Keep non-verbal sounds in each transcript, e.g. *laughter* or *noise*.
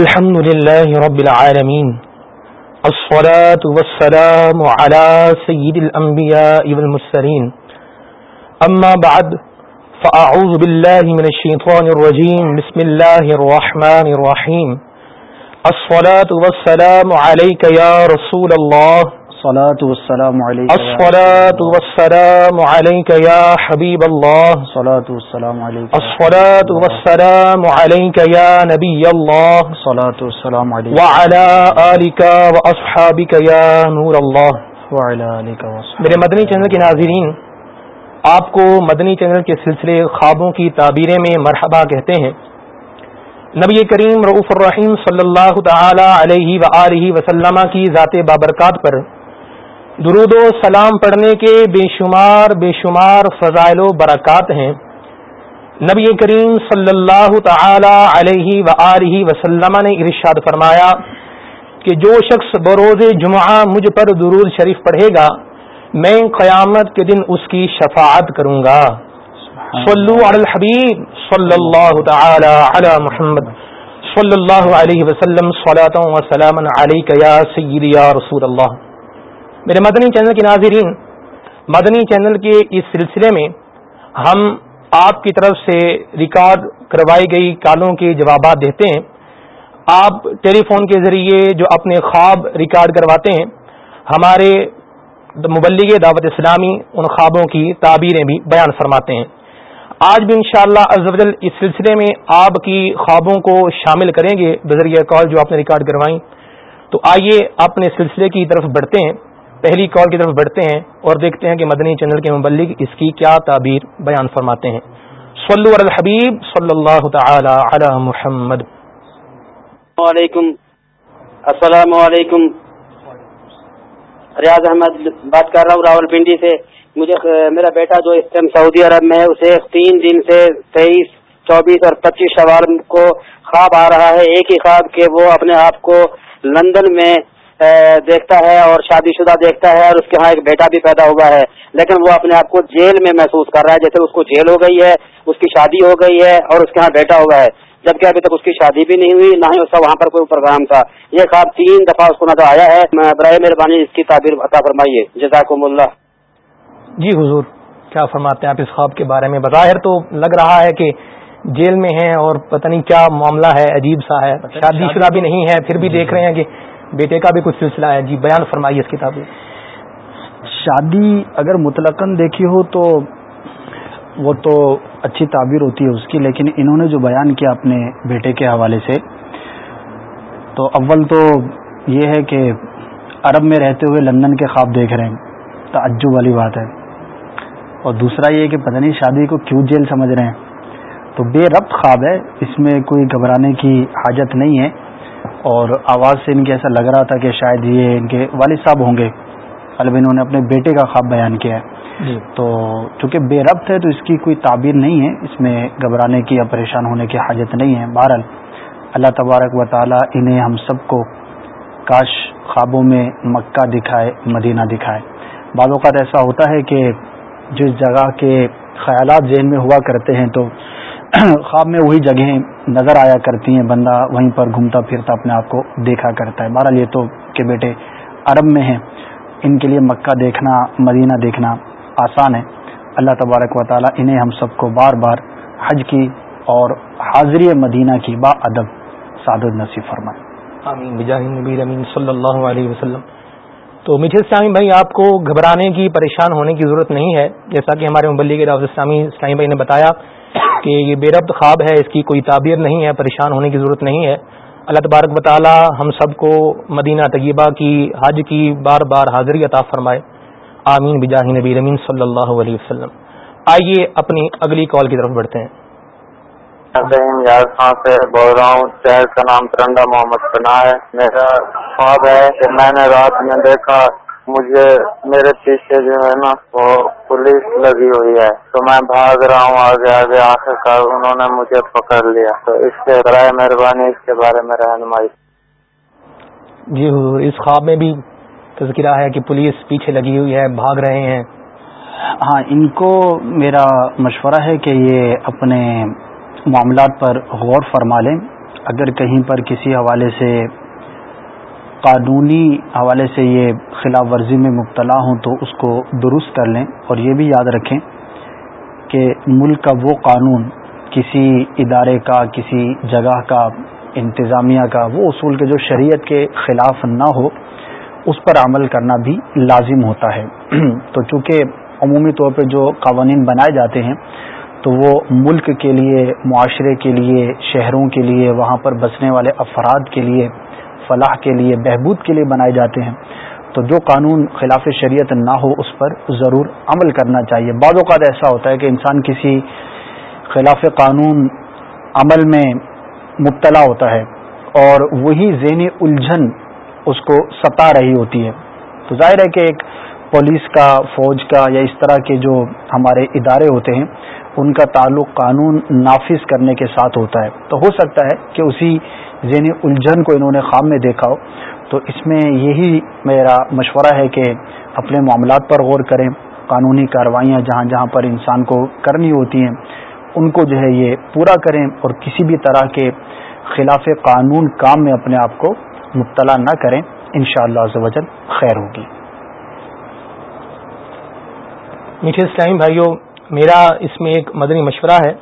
الحمد لله رب العالمين الصلاة والسلام على سيد الأنبياء والمسلين أما بعد فأعوذ بالله من الشيطان الرجيم بسم الله الرحمن الرحيم الصلاة والسلام عليك يا رسول الله الصلاة والسلام عليك الصلاة والسلام عليك يا حبيب الله. الصلاة والسلام عليك الصلاة والسلام عليك يا نبي الله. الصلاة والسلام عليك. وعلى آلك وأصحابك يا نور الله. وعلى آلك وأصحابك. میرے مدنی چینل کے ناظرین آپ کو مدنی چینل کے سلسلے خوابوں کی تعبیریں میں مرحبا کہتے ہیں. نبی کریم رعف الرحیم صلی اللہ تعالی علیہ و وسلم کی ذات بابرکات پر درود و سلام پڑھنے کے بے شمار بے شمار فضائل و برکات ہیں۔ نبی کریم صلی اللہ تعالی علیہ و وسلم نے ارشاد فرمایا کہ جو شخص بروز جمعہ مجھ پر درود شریف پڑھے گا میں قیامت کے دن اس کی شفاعت کروں گا۔ صلو علی الحبیب صلی اللہ تعالی علی محمد صلی اللہ علیہ وسلم و سلام علیک یا سیدی یا رسول اللہ۔ میرے مدنی چینل کے ناظرین، مدنی چینل کے اس سلسلے میں ہم آپ کی طرف سے ریکارڈ کروائی گئی کالوں کے جوابات دیتے ہیں۔ آپ ٹیلی فون کے ذریعے جو اپنے خواب ریکارڈ کرواتے ہیں، ہمارے مبلغ دعوت اسلامی ان خوابوں کی تعبیریں بھی بیان فرماتے ہیں۔ آج بھی انشاءاللہ شاء اللہ اس سلسلے میں آپ کی خوابوں کو شامل کریں گے۔ بذریعہ کال جو آپ نے ریکارڈ کروائیں تو آئیے اپنے سلسلے کی طرف بڑھتے ہیں۔ پہلی کال کی طرف بڑھتے ہیں اور دیکھتے ہیں کہ مدنی چینل کے مبلک اس کی کیا تعبیر بیان فرماتے ہیں۔ صلو علی الحبیب صلی اللہ تعالی علی محمد۔ علیکم السلام علیکم۔ ریاض احمد بات کر رہا ہوں راول پنڈی سے۔ مجھے میرا بیٹا جو اس ٹائم سعودی عرب میں ہے، اسے تین دن سے تیئیس، چوبیس اور پچیس سوال کو خواب آ رہا ہے۔ ایک ہی خواب کہ وہ اپنے آپ کو لندن میں دیکھتا ہے اور شادی شدہ دیکھتا ہے اور اس کے ہاں ایک بیٹا بھی پیدا ہوا ہے لیکن وہ اپنے آپ کو جیل میں محسوس کر رہا ہے جیسے اس کو جیل ہو گئی ہے اس کی شادی ہو گئی ہے اور اس کے ہاں بیٹا ہوا ہے۔ جبکہ ابھی تک اس کی شادی بھی نہیں ہوئی نہ ہی اس کا وہاں پر کوئی پروگرام تھا۔ یہ خواب تین دفعہ اس کو نظر آیا ہے۔ برائے مہربانی اس کی تعبیر عطا فرمائیے۔ جزاکم اللہ۔ جی حضور کیا فرماتے ہیں؟ آپ اس خواب کے بارے میں بظاہر تو لگ رہا ہے کہ جیل میں ہیں اور پتہ نہیں کیا معاملہ ہے عجیب سا ہے۔ شادی شدہ بھی نہیں ہے پھر بھی دیکھ رہے ہیں کہ بیٹے کا بھی کچھ سلسلہ ہے۔ جی بیان فرمائیے اس کتاب میں۔ شادی اگر متلقن دیکھی ہو تو وہ تو اچھی تعبیر ہوتی ہے اس کی، لیکن انہوں نے جو بیان کیا اپنے بیٹے کے حوالے سے، تو اول تو یہ ہے کہ عرب میں رہتے ہوئے لندن کے خواب دیکھ رہے ہیں۔ تعجب والی بات ہے۔ اور دوسرا یہ کہ پتہ نہیں شادی کو کیوں جیل سمجھ رہے ہیں۔ تو بے ربط خواب ہے، اس میں کوئی گھبرانے کی حاجت نہیں ہے۔ اور آواز سے ان کے ایسا لگ رہا تھا کہ شاید یہ ان کے والد صاحب ہوں گے۔ الب انہوں نے اپنے بیٹے کا خواب بیان کیا ہے۔ جی۔ تو چونکہ بے ربط ہے تو اس کی کوئی تعبیر نہیں ہے۔ اس میں گھبرانے کی یا پریشان ہونے کی حاجت نہیں ہے۔ بہرحال اللہ تبارک و تعالیٰ انہیں ہم سب کو کاش خوابوں میں مکہ دکھائے مدینہ دکھائے۔ بعض اوقات ایسا ہوتا ہے کہ جس جگہ کے خیالات ذہن میں ہوا کرتے ہیں تو *clears throat* خواب میں وہی جگہیں نظر آیا کرتی ہیں، بندہ وہیں پر گھومتا پھرتا اپنے آپ کو دیکھا کرتا ہے۔ بہرحال یہ تو کہ بیٹے عرب میں ہیں، ان کے لیے مکہ دیکھنا، مدینہ دیکھنا آسان ہے۔ اللہ تبارک و تعالیٰ انہیں ہم سب کو بار بار حج کی اور حاضری مدینہ کی با ادب سعادت نصیب فرمائے۔ آمین۔ صلی اللہ علیہ وسلم۔ تو میٹھے اسلامی بھائی، آپ کو گھبرانے کی، پریشان ہونے کی ضرورت نہیں ہے۔ جیسا کہ ہمارے مبلی کے دعوت اسلامی اسلامی بھائی نے بتایا کہ یہ بے ربط خواب ہے، اس کی کوئی تعبیر نہیں ہے، پریشان ہونے کی ضرورت نہیں ہے۔ اللہ تبارک مطالعہ ہم سب کو مدینہ طیبہ کی حج کی بار بار حاضری عطا فرمائے۔ آمین۔ بجاہ نبی رمین صلی اللہ علیہ وسلم۔ آئیے اپنی اگلی کال کی طرف بڑھتے ہیں۔ سے بول رہا ہوں، شہر کا نام ترنڈا محمد پناہ ہے۔ میرا خواب ہے کہ میں نے رات میں دیکھا مجھے میرے پیچھے جو ہے نا وہ پولیس لگی ہوئی ہے۔ تو میں بھاگ رہا ہوں آگے آگے آخر کار انہوں نے مجھے پکڑ لیا۔ تو اس سے برائے مہربانی اس کے بارے میں رہنمائی۔ جی حضور اس خواب میں بھی تذکرہ ہے کہ پولیس پیچھے لگی ہوئی ہے بھاگ رہے ہیں۔ ہاں ان کو میرا مشورہ ہے کہ یہ اپنے معاملات پر غور فرما لیں۔ اگر کہیں پر کسی حوالے سے قانونی حوالے سے یہ خلاف ورزی میں مبتلا ہوں تو اس کو درست کر لیں اور یہ بھی یاد رکھیں کہ ملک کا وہ قانون کسی ادارے کا، کسی جگہ کا، انتظامیہ کا، وہ اصول کے جو شریعت کے خلاف نہ ہو، اس پر عمل کرنا بھی لازم ہوتا ہے۔ تو چونکہ عمومی طور پہ جو قوانین بنائے جاتے ہیں، تو وہ ملک کے لیے، معاشرے کے لیے، شہروں کے لیے، وہاں پر بسنے والے افراد کے لیے فلاح کے لیے، بہبود کے لیے بنائے جاتے ہیں۔ تو جو قانون خلاف شریعت نہ ہو، اس پر ضرور عمل کرنا چاہیے۔ بعض اوقات ایسا ہوتا ہے کہ انسان کسی خلاف قانون عمل میں مبتلا ہوتا ہے اور وہی ذہنی الجھن اس کو ستا رہی ہوتی ہے۔ تو ظاہر ہے کہ ایک پولیس کا، فوج کا یا اس طرح کے جو ہمارے ادارے ہوتے ہیں ان کا تعلق قانون نافذ کرنے کے ساتھ ہوتا ہے۔ تو ہو سکتا ہے کہ اسی ذہنی الجھن کو انہوں نے خواب میں دیکھا ہو۔ تو اس میں یہی میرا مشورہ ہے کہ اپنے معاملات پر غور کریں۔ قانونی کاروائیاں جہاں جہاں پر انسان کو کرنی ہوتی ہیں، ان کو جو ہے یہ پورا کریں اور کسی بھی طرح کے خلاف قانون کام میں اپنے آپ کو مبتلا نہ کریں۔ ان شاء اللہ خیر ہوگی۔ میٹھے اسلامی بھائیوں میرا اس میں ایک مدنی مشورہ ہے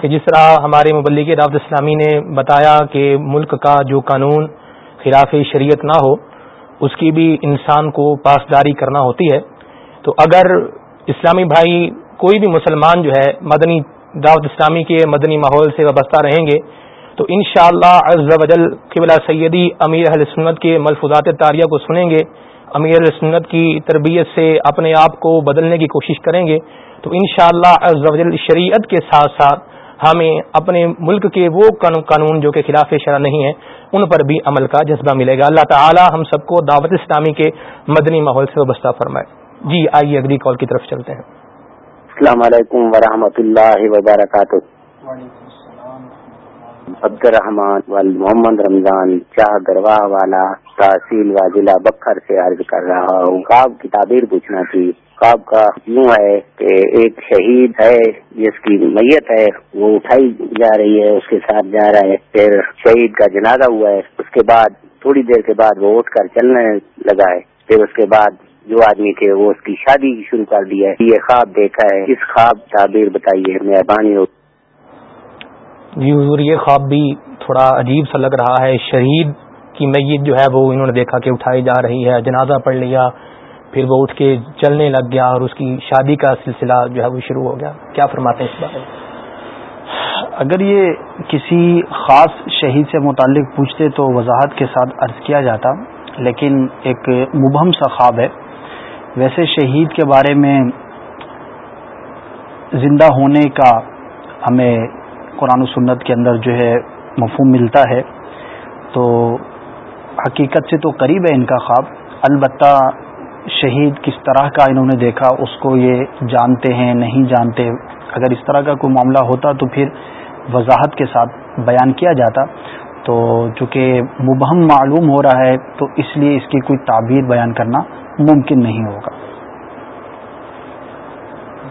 کہ جس طرح ہمارے مبلک دعوت اسلامی نے بتایا کہ ملک کا جو قانون خلاف شریعت نہ ہو، اس کی بھی انسان کو پاسداری کرنا ہوتی ہے۔ تو اگر اسلامی بھائی کوئی بھی مسلمان جو ہے مدنی دعوت اسلامی کے مدنی ماحول سے وابستہ رہیں گے، تو ان شاء اللہ قبلہ سیدی امیر اہل سنت کے ملفوظات تاریہ کو سنیں گے۔ امیر سنت کی تربیت سے اپنے آپ کو بدلنے کی کوشش کریں گے تو ان شاء اللہ شریعت کے ساتھ ساتھ ہمیں اپنے ملک کے وہ قانون جو کہ خلاف شرح نہیں ہیں ان پر بھی عمل کا جذبہ ملے گا۔ اللہ تعالی ہم سب کو دعوت اسلامی کے مدنی ماحول سے وابستہ فرمائے۔ جی آئیے اگلی کال کی طرف چلتے ہیں۔ السلام علیکم ورحمۃ اللہ وبرکاتہ۔ عبد الرحمان وال محمد رمضان چاہ گرواہ والا تحصیل و ضلع بکھر سے عرض کر رہا ہوں۔ خواب کی تعبیر پوچھنا تھی۔ خواب کا یوں ہے کہ ایک شہید ہے، جس کی میت ہے، وہ اٹھائی جا رہی ہے، اس کے ساتھ جا رہا ہے۔ پھر شہید کا جنازہ ہوا ہے۔ اس کے بعد، تھوڑی دیر کے بعد وہ اٹھ کر چلنے لگا ہے۔ پھر اس کے بعد جو آدمی تھے، وہ اس کی شادی شروع کر دیا ہے۔ یہ خواب دیکھا ہے۔ اس خواب تعبیر بتائیے، مہربانی ہو۔ جی حضور، یہ خواب بھی تھوڑا عجیب سا لگ رہا ہے۔ شہید کی میت جو ہے وہ انہوں نے دیکھا کہ اٹھائی جا رہی ہے، جنازہ پڑھ لیا، پھر وہ اٹھ کے چلنے لگ گیا اور اس کی شادی کا سلسلہ جو ہے وہ شروع ہو گیا۔ کیا فرماتے ہیں اس بارے میں؟ اگر یہ کسی خاص شہید سے متعلق پوچھتے تو وضاحت کے ساتھ عرض کیا جاتا، لیکن ایک مبہم سا خواب ہے۔ ویسے شہید کے بارے میں زندہ ہونے کا ہمیں قرآن و سنت کے اندر جو ہے مفہوم ملتا ہے، تو حقیقت سے تو قریب ہے ان کا خواب۔ البتہ شہید کس طرح کا انہوں نے دیکھا، اس کو یہ جانتے ہیں، نہیں جانتے۔ اگر اس طرح کا کوئی معاملہ ہوتا تو پھر وضاحت کے ساتھ بیان کیا جاتا۔ تو چونکہ مبہم معلوم ہو رہا ہے، تو اس لیے اس کی کوئی تعبیر بیان کرنا ممکن نہیں ہوگا۔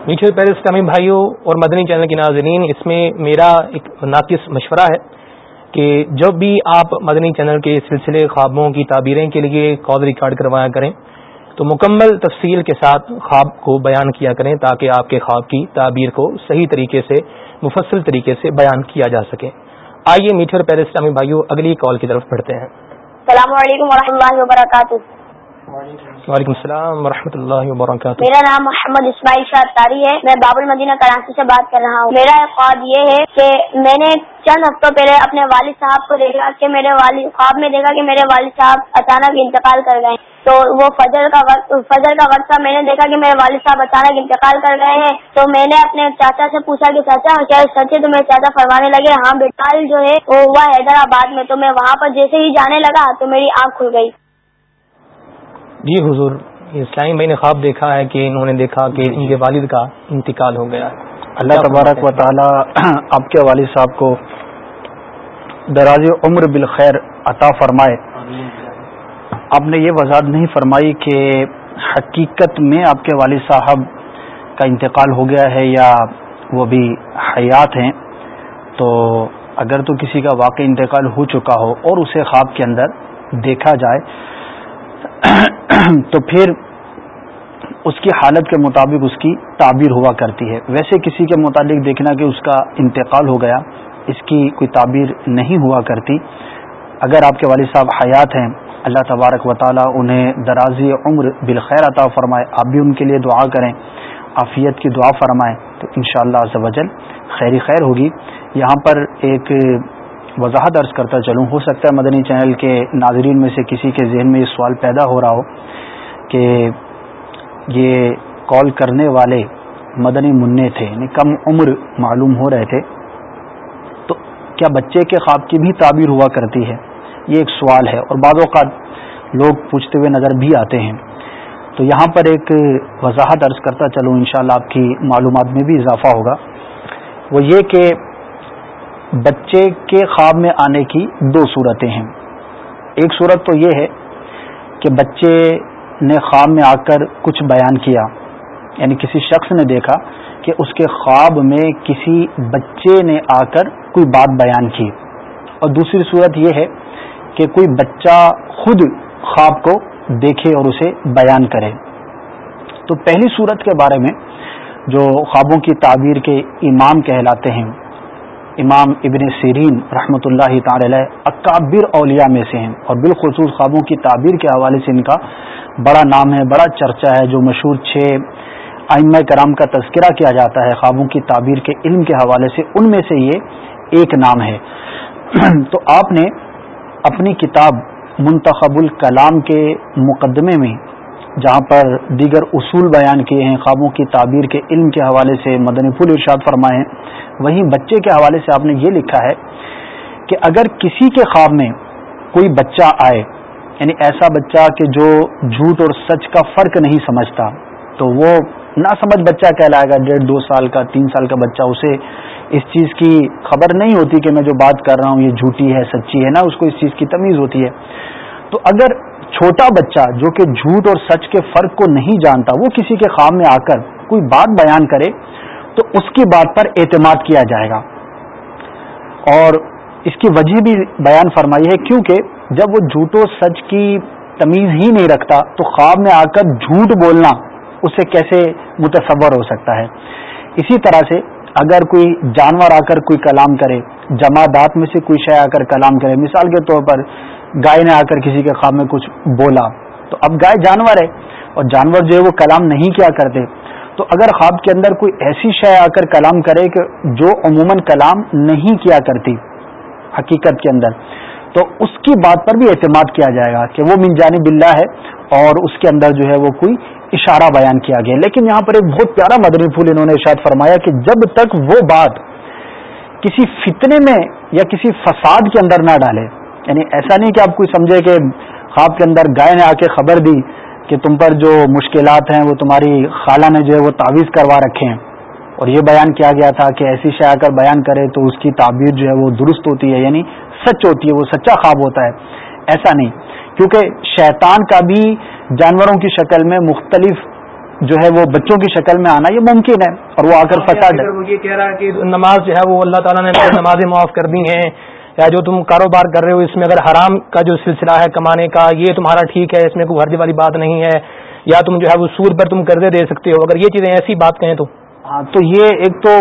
میٹھے پہلے اسلامی بھائیوں اور مدنی چینل کے ناظرین، اس میں میرا ایک ناقص مشورہ ہے۔ کہ جب بھی آپ مدنی چینل کے سلسلے خوابوں کی تعبیریں کے لیے کال ریکارڈ کروایا کریں تو مکمل تفصیل کے ساتھ خواب کو بیان کیا کریں تاکہ آپ کے خواب کی تعبیر کو صحیح طریقے سے مفصل طریقے سے بیان کیا جا سکے۔ آئیے میٹھے اور پہلے اسلامی بھائیوں اگلی کال کی طرف بڑھتے ہیں۔ السلام علیکم و اللہ وبرکاتہ۔ وعلیکم السلام ورحمۃ اللہ وبرکاتہ۔ میرا نام محمد اسماعیل شاہ تاری ہے۔ میں باب المدینہ کراچی سے بات کر رہا ہوں۔ میرا خواب یہ ہے کہ میں نے چند ہفتوں پہلے اپنے والد صاحب کو دیکھا کہ میرے والد خواب میں دیکھا کہ میرے والد صاحب اچانک انتقال کر گئے۔ تو وہ فجر کا وقت فجر کا وقت تھا۔ میں نے دیکھا کہ میرے والد صاحب اچانک انتقال کر گئے ہیں۔ تو میں نے اپنے چاچا سے پوچھا کہ چاچا، کیا سچ ہے تو میرے چاچا فرمانے لگے؟ ہاں بیٹا جو ہے وہ ہوا حیدرآباد میں۔ تو میں وہاں پر جیسے ہی جانے لگا تو میری آنکھ کھل گئی۔ جی حضور اسلامی بھائی نے خواب دیکھا ہے کہ انہوں نے دیکھا کہ ان کے والد کا انتقال ہو گیا۔ اللہ تبارک و تعالی آپ کے والد صاحب کو دراز عمر بالخیر عطا فرمائے۔ آپ نے یہ وضاحت نہیں فرمائی کہ حقیقت میں آپ کے والد صاحب کا انتقال ہو گیا ہے یا وہ بھی حیات ہیں۔ تو اگر تو کسی کا واقع انتقال ہو چکا ہو اور اسے خواب کے اندر دیکھا جائے *clears throat* تو پھر اس کی حالت کے مطابق اس کی تعبیر ہوا کرتی ہے۔ ویسے کسی کے متعلق دیکھنا کہ اس کا انتقال ہو گیا، اس کی کوئی تعبیر نہیں ہوا کرتی۔ اگر آپ کے والد صاحب حیات ہیں، اللہ تبارک و تعالیٰ انہیں درازی عمر بالخیر عطا فرمائے، آپ بھی ان کے لیے دعا کریں، عافیت کی دعا فرمائیں، تو ان شاء اللہ خیری خیر ہوگی۔ یہاں پر ایک وضاحت عرض کرتا چلوں۔ ہو سکتا ہے مدنی چینل کے ناظرین میں سے کسی کے ذہن میں یہ سوال پیدا ہو رہا ہو کہ یہ کال کرنے والے مدنی منع تھے یعنی کم عمر معلوم ہو رہے تھے۔ تو کیا بچے کے خواب کی بھی تعبیر ہوا کرتی ہے؟ یہ ایک سوال ہے۔ اور بعض اوقات لوگ پوچھتے ہوئے نظر بھی آتے ہیں۔ تو یہاں پر ایک وضاحت عرض کرتا چلوں، انشاءاللہ آپ کی معلومات میں بھی اضافہ ہوگا۔ وہ یہ کہ بچے کے خواب میں آنے کی دو صورتیں ہیں۔ ایک صورت تو یہ ہے کہ بچے نے خواب میں آ کر کچھ بیان کیا یعنی کسی شخص نے دیکھا کہ اس کے خواب میں کسی بچے نے آ کر کوئی بات بیان کی۔ اور دوسری صورت یہ ہے کہ کوئی بچہ خود خواب کو دیکھے اور اسے بیان کرے۔ تو پہلی صورت کے بارے میں جو خوابوں کی تعبیر کے امام کہلاتے ہیں امام ابن سیرین رحمۃ اللہ تعالی اکابر اولیاء میں سے ہیں اور بالخصوص خوابوں کی تعبیر کے حوالے سے ان کا بڑا نام ہے، بڑا چرچا ہے، جو مشہور چھ آئمہ کرام کا تذکرہ کیا جاتا ہے خوابوں کی تعبیر کے علم کے حوالے سے، ان میں سے یہ ایک نام ہے۔ *clears throat* تو آپ نے اپنی کتاب منتخب الکلام کے مقدمے میں جہاں پر دیگر اصول بیان کیے ہیں، خوابوں کی تعبیر کے علم کے حوالے سے مدنی پھول ارشاد فرمائے ہیں۔ وہیں بچے کے حوالے سے آپ نے یہ لکھا ہے کہ اگر کسی کے خواب میں کوئی بچہ آئے یعنی ایسا بچہ کہ جو جھوٹ اور سچ کا فرق نہیں سمجھتا، تو وہ نہ سمجھ بچہ کہلائے گا، ڈیڑھ، دو سال کا، تین سال کا بچہ، اسے اس چیز کی خبر نہیں ہوتی کہ میں جو بات کر رہا ہوں یہ جھوٹی ہے، سچی ہے نا اس کو اس چیز کی تمیز ہوتی ہے۔ تو اگر چھوٹا بچہ جو کہ جھوٹ اور سچ کے فرق کو نہیں جانتا، وہ کسی کے خواب میں آ کر کوئی بات بیان کرے، تو اس کی بات پر اعتماد کیا جائے گا۔ اور اس کی وجہ بھی بیان فرمائی ہے، کیونکہ جب وہ جھوٹ و سچ کی تمیز ہی نہیں رکھتا، تو خواب میں آ کر جھوٹ بولنا اسے کیسے متصور ہو سکتا ہے۔ اسی طرح سے اگر کوئی جانور آ کر کوئی کلام کرے جماعت میں سے کوئی شے آ کر کلام کرے، مثال کے طور پر گائے نے آ کر کسی کے خواب میں کچھ بولا۔ تو اب گائے جانور ہے اور جانور جو ہے وہ کلام نہیں کیا کرتے۔ تو اگر خواب کے اندر کوئی ایسی شے آ کر کلام کرے کہ جو عموماً کلام نہیں کیا کرتی حقیقت کے اندر، تو اس کی بات پر بھی اعتماد کیا جائے گا کہ وہ من جانب اللہ ہے اور اس کے اندر جو ہے وہ کوئی اشارہ بیان کیا گیا۔ لیکن یہاں پر ایک بہت پیارا مدنی پھول انہوں نے ارشاد فرمایا کہ جب تک وہ بات کسی فتنے میں یا کسی فساد کے اندر نہ ڈالے یعنی ایسا نہیں کہ آپ کوئی سمجھے کہ خواب کے اندر گائے نے آ کے خبر دی کہ تم پر جو مشکلات ہیں وہ تمہاری خالہ نے جو ہے وہ تعویذ کروا رکھے ہیں۔ اور یہ بیان کیا گیا تھا کہ ایسی شے آ کر بیان کرے تو اس کی تعبیر جو ہے وہ درست ہوتی ہے یعنی سچ ہوتی ہے وہ سچا خواب ہوتا ہے۔ ایسا نہیں کیونکہ شیطان کا بھی جانوروں کی شکل میں مختلف جو ہے وہ بچوں کی شکل میں آنا یہ ممکن ہے اور وہ آ کر فساد یہ کہہ رہا ہے کہ نماز جو ہے وہ اللہ تعالیٰ نے نمازیں معاف کر دی ہیں یا جو تم کاروبار کر رہے ہو اس میں اگر حرام کا جو سلسلہ ہے کمانے کا، یہ تمہارا ٹھیک ہے، اس میں کوئی حرضی والی بات نہیں ہے، یا تم جو ہے وہ سور پر تم قرضے دے سکتے ہو۔ اگر یہ چیزیں ایسی بات کہیں تو۔ ہاں تو یہ ایک تو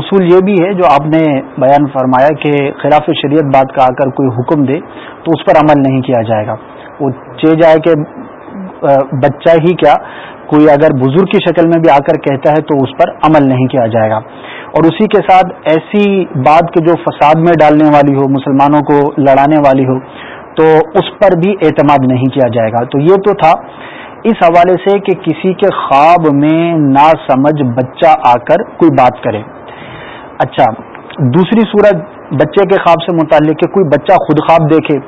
اصول یہ بھی ہے، جو آپ نے بیان فرمایا کہ خلاف شریعت بات کا آ کر کوئی حکم دے تو اس پر عمل نہیں کیا جائے گا۔ وہ چہ جائے کہ بچہ ہی کیا کوئی اگر بزرگ کی شکل میں بھی آ کر کہتا ہے تو اس پر عمل نہیں کیا جائے گا۔ اور اسی کے ساتھ ایسی بات کہ جو فساد میں ڈالنے والی ہو، مسلمانوں کو لڑانے والی ہو، تو اس پر بھی اعتماد نہیں کیا جائے گا۔ تو یہ تو تھا اس حوالے سے کہ کسی کے خواب میں نا سمجھ بچہ آ کر کوئی بات کرے۔ اچھا دوسری صورت بچے کے خواب سے متعلق کہ کوئی بچہ خود خواب دیکھے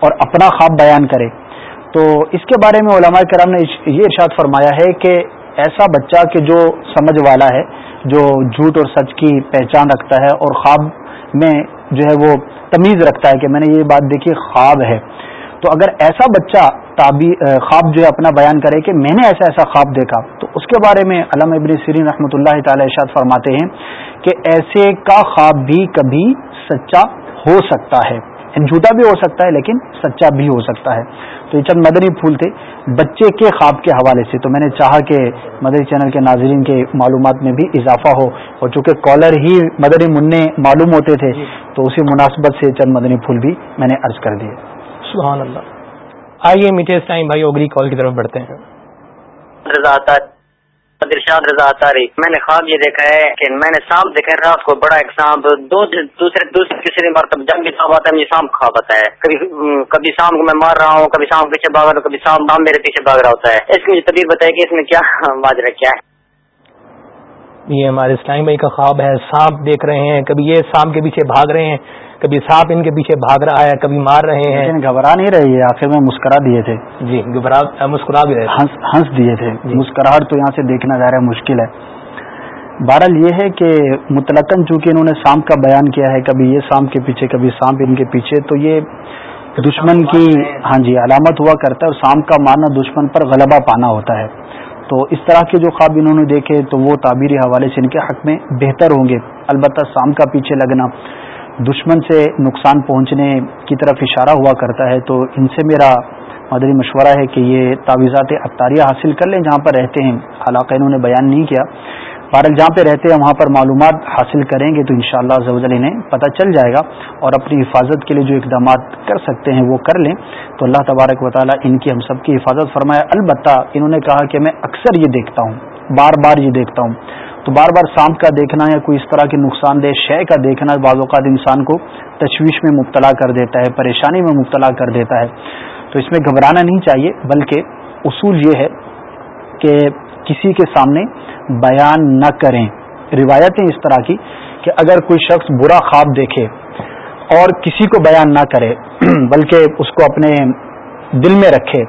اور اپنا خواب بیان کرے۔ تو اس کے بارے میں علماء کرام نے یہ ارشاد فرمایا ہے کہ ایسا بچہ کہ جو سمجھ والا ہے، جو جھوٹ اور سچ کی پہچان رکھتا ہے اور خواب میں جو ہے وہ تمیز رکھتا ہے کہ میں نے یہ بات دیکھی، خواب ہے۔ تو اگر ایسا بچہ خواب جو ہے اپنا بیان کرے کہ میں نے ایسا ایسا خواب دیکھا، تو اس کے بارے میں علامہ ابن سرین رحمۃ اللہ تعالی ارشاد فرماتے ہیں کہ ایسے کا خواب بھی کبھی سچا ہو سکتا ہے۔ جھوٹا بھی ہو سکتا ہے لیکن سچا بھی ہو سکتا ہے۔ تو یہ چند مدنی پھول تھے۔ بچے کے خواب کے حوالے سے تو میں نے چاہا کہ مدنی چینل کے ناظرین کے معلومات میں بھی اضافہ ہو۔ اور چونکہ کالر ہی مدنی منع معلوم ہوتے تھے تو اسی مناسبت سے چند مدنی پھول بھی میں نے عرض کر دیے۔ سبحان اللہ۔ آئیے میٹھے ٹائم بھائی اوگری کال کی طرف بڑھتے ہیں۔ ارشاد رضا تاری میں نے خواب یہ دیکھا ہے کہ میں نے سانپ دیکھا ہے، رات کو بڑا ایک سانپ، دو دوسرے دوسرے، تیسری مرتبہ جب بھی خواب آتا ہے مجھے سانپ خواب آتا ہے۔ کبھی کبھی شام کو میں مار رہا ہوں، کبھی شام پیچھے بھاگ رہا ہوں، کبھی شام میرے پیچھے بھاگ رہا ہوتا ہے۔ اس کی مجھے طبیعت بتائے کہ اس میں کیا *laughs* ماجرا کیا ہے؟ یہ ہمارے اسلام بھائی کا خواب ہے سانپ دیکھ رہے ہیں کبھی یہ سانپ کے پیچھے بھاگ رہے ہیں کبھی سانپ ان کے پیچھے بھاگ رہا ہے کبھی مار رہے ہیں۔ گھبرا نہیں رہی ہے آخر میں مسکرا دیے تھے۔ جی گھبرا مسکرا بھی رہے ہنس دیے تھے۔ جی۔ مسکراہٹ تو یہاں سے دیکھنا جا رہا ہے مشکل ہے۔ بہرحال یہ ہے کہ متلقن چونکہ انہوں نے سانپ کا بیان کیا ہے کبھی یہ سانپ کے پیچھے کبھی سانپ ان کے پیچھے تو یہ دشمن کی ہاں جی علامت ہوا کرتا ہے اور سانپ کا مارنا دشمن پر غلبہ پانا ہوتا ہے۔ تو اس طرح کے جو خواب انہوں نے دیکھے تو وہ تعبیری حوالے سے ان کے حق میں بہتر ہوں گے۔ البتہ سام کا پیچھے لگنا، دشمن سے نقصان پہنچنے کی طرف اشارہ ہوا کرتا ہے، تو ان سے میرا مدری مشورہ ہے کہ یہ تعویذات اطاریہ حاصل کر لیں جہاں پر رہتے ہیں۔ حالانکہ انہوں نے بیان نہیں کیا۔ بہرحال جہاں پہ رہتے ہیں، وہاں پر معلومات حاصل کریں گے تو انشاءاللہ شاء اللہ انہیں پتہ چل جائے گا اور اپنی حفاظت کے لیے جو اقدامات کر سکتے ہیں وہ کر لیں۔ تو اللہ تبارک و تعالیٰ ان کی ہم سب کی حفاظت فرمائے۔ البتہ انہوں نے کہا کہ میں اکثر یہ دیکھتا ہوں، بار بار یہ دیکھتا ہوں۔ تو بار بار سانپ کا دیکھنا یا کوئی اس طرح کی نقصان دہ شے کا دیکھنا بعض اوقات انسان کو تشویش میں مبتلا کر دیتا ہے، پریشانی میں مبتلا کر دیتا ہے۔ تو اس میں گھبرانا نہیں چاہیے، بلکہ اصول یہ ہے کہ کسی کے سامنے بیان نہ کریں۔ روایتیں اس طرح کی کہ اگر کوئی شخص برا خواب دیکھے اور کسی کو بیان نہ کرے، *clears throat* بلکہ اس کو اپنے دل میں رکھے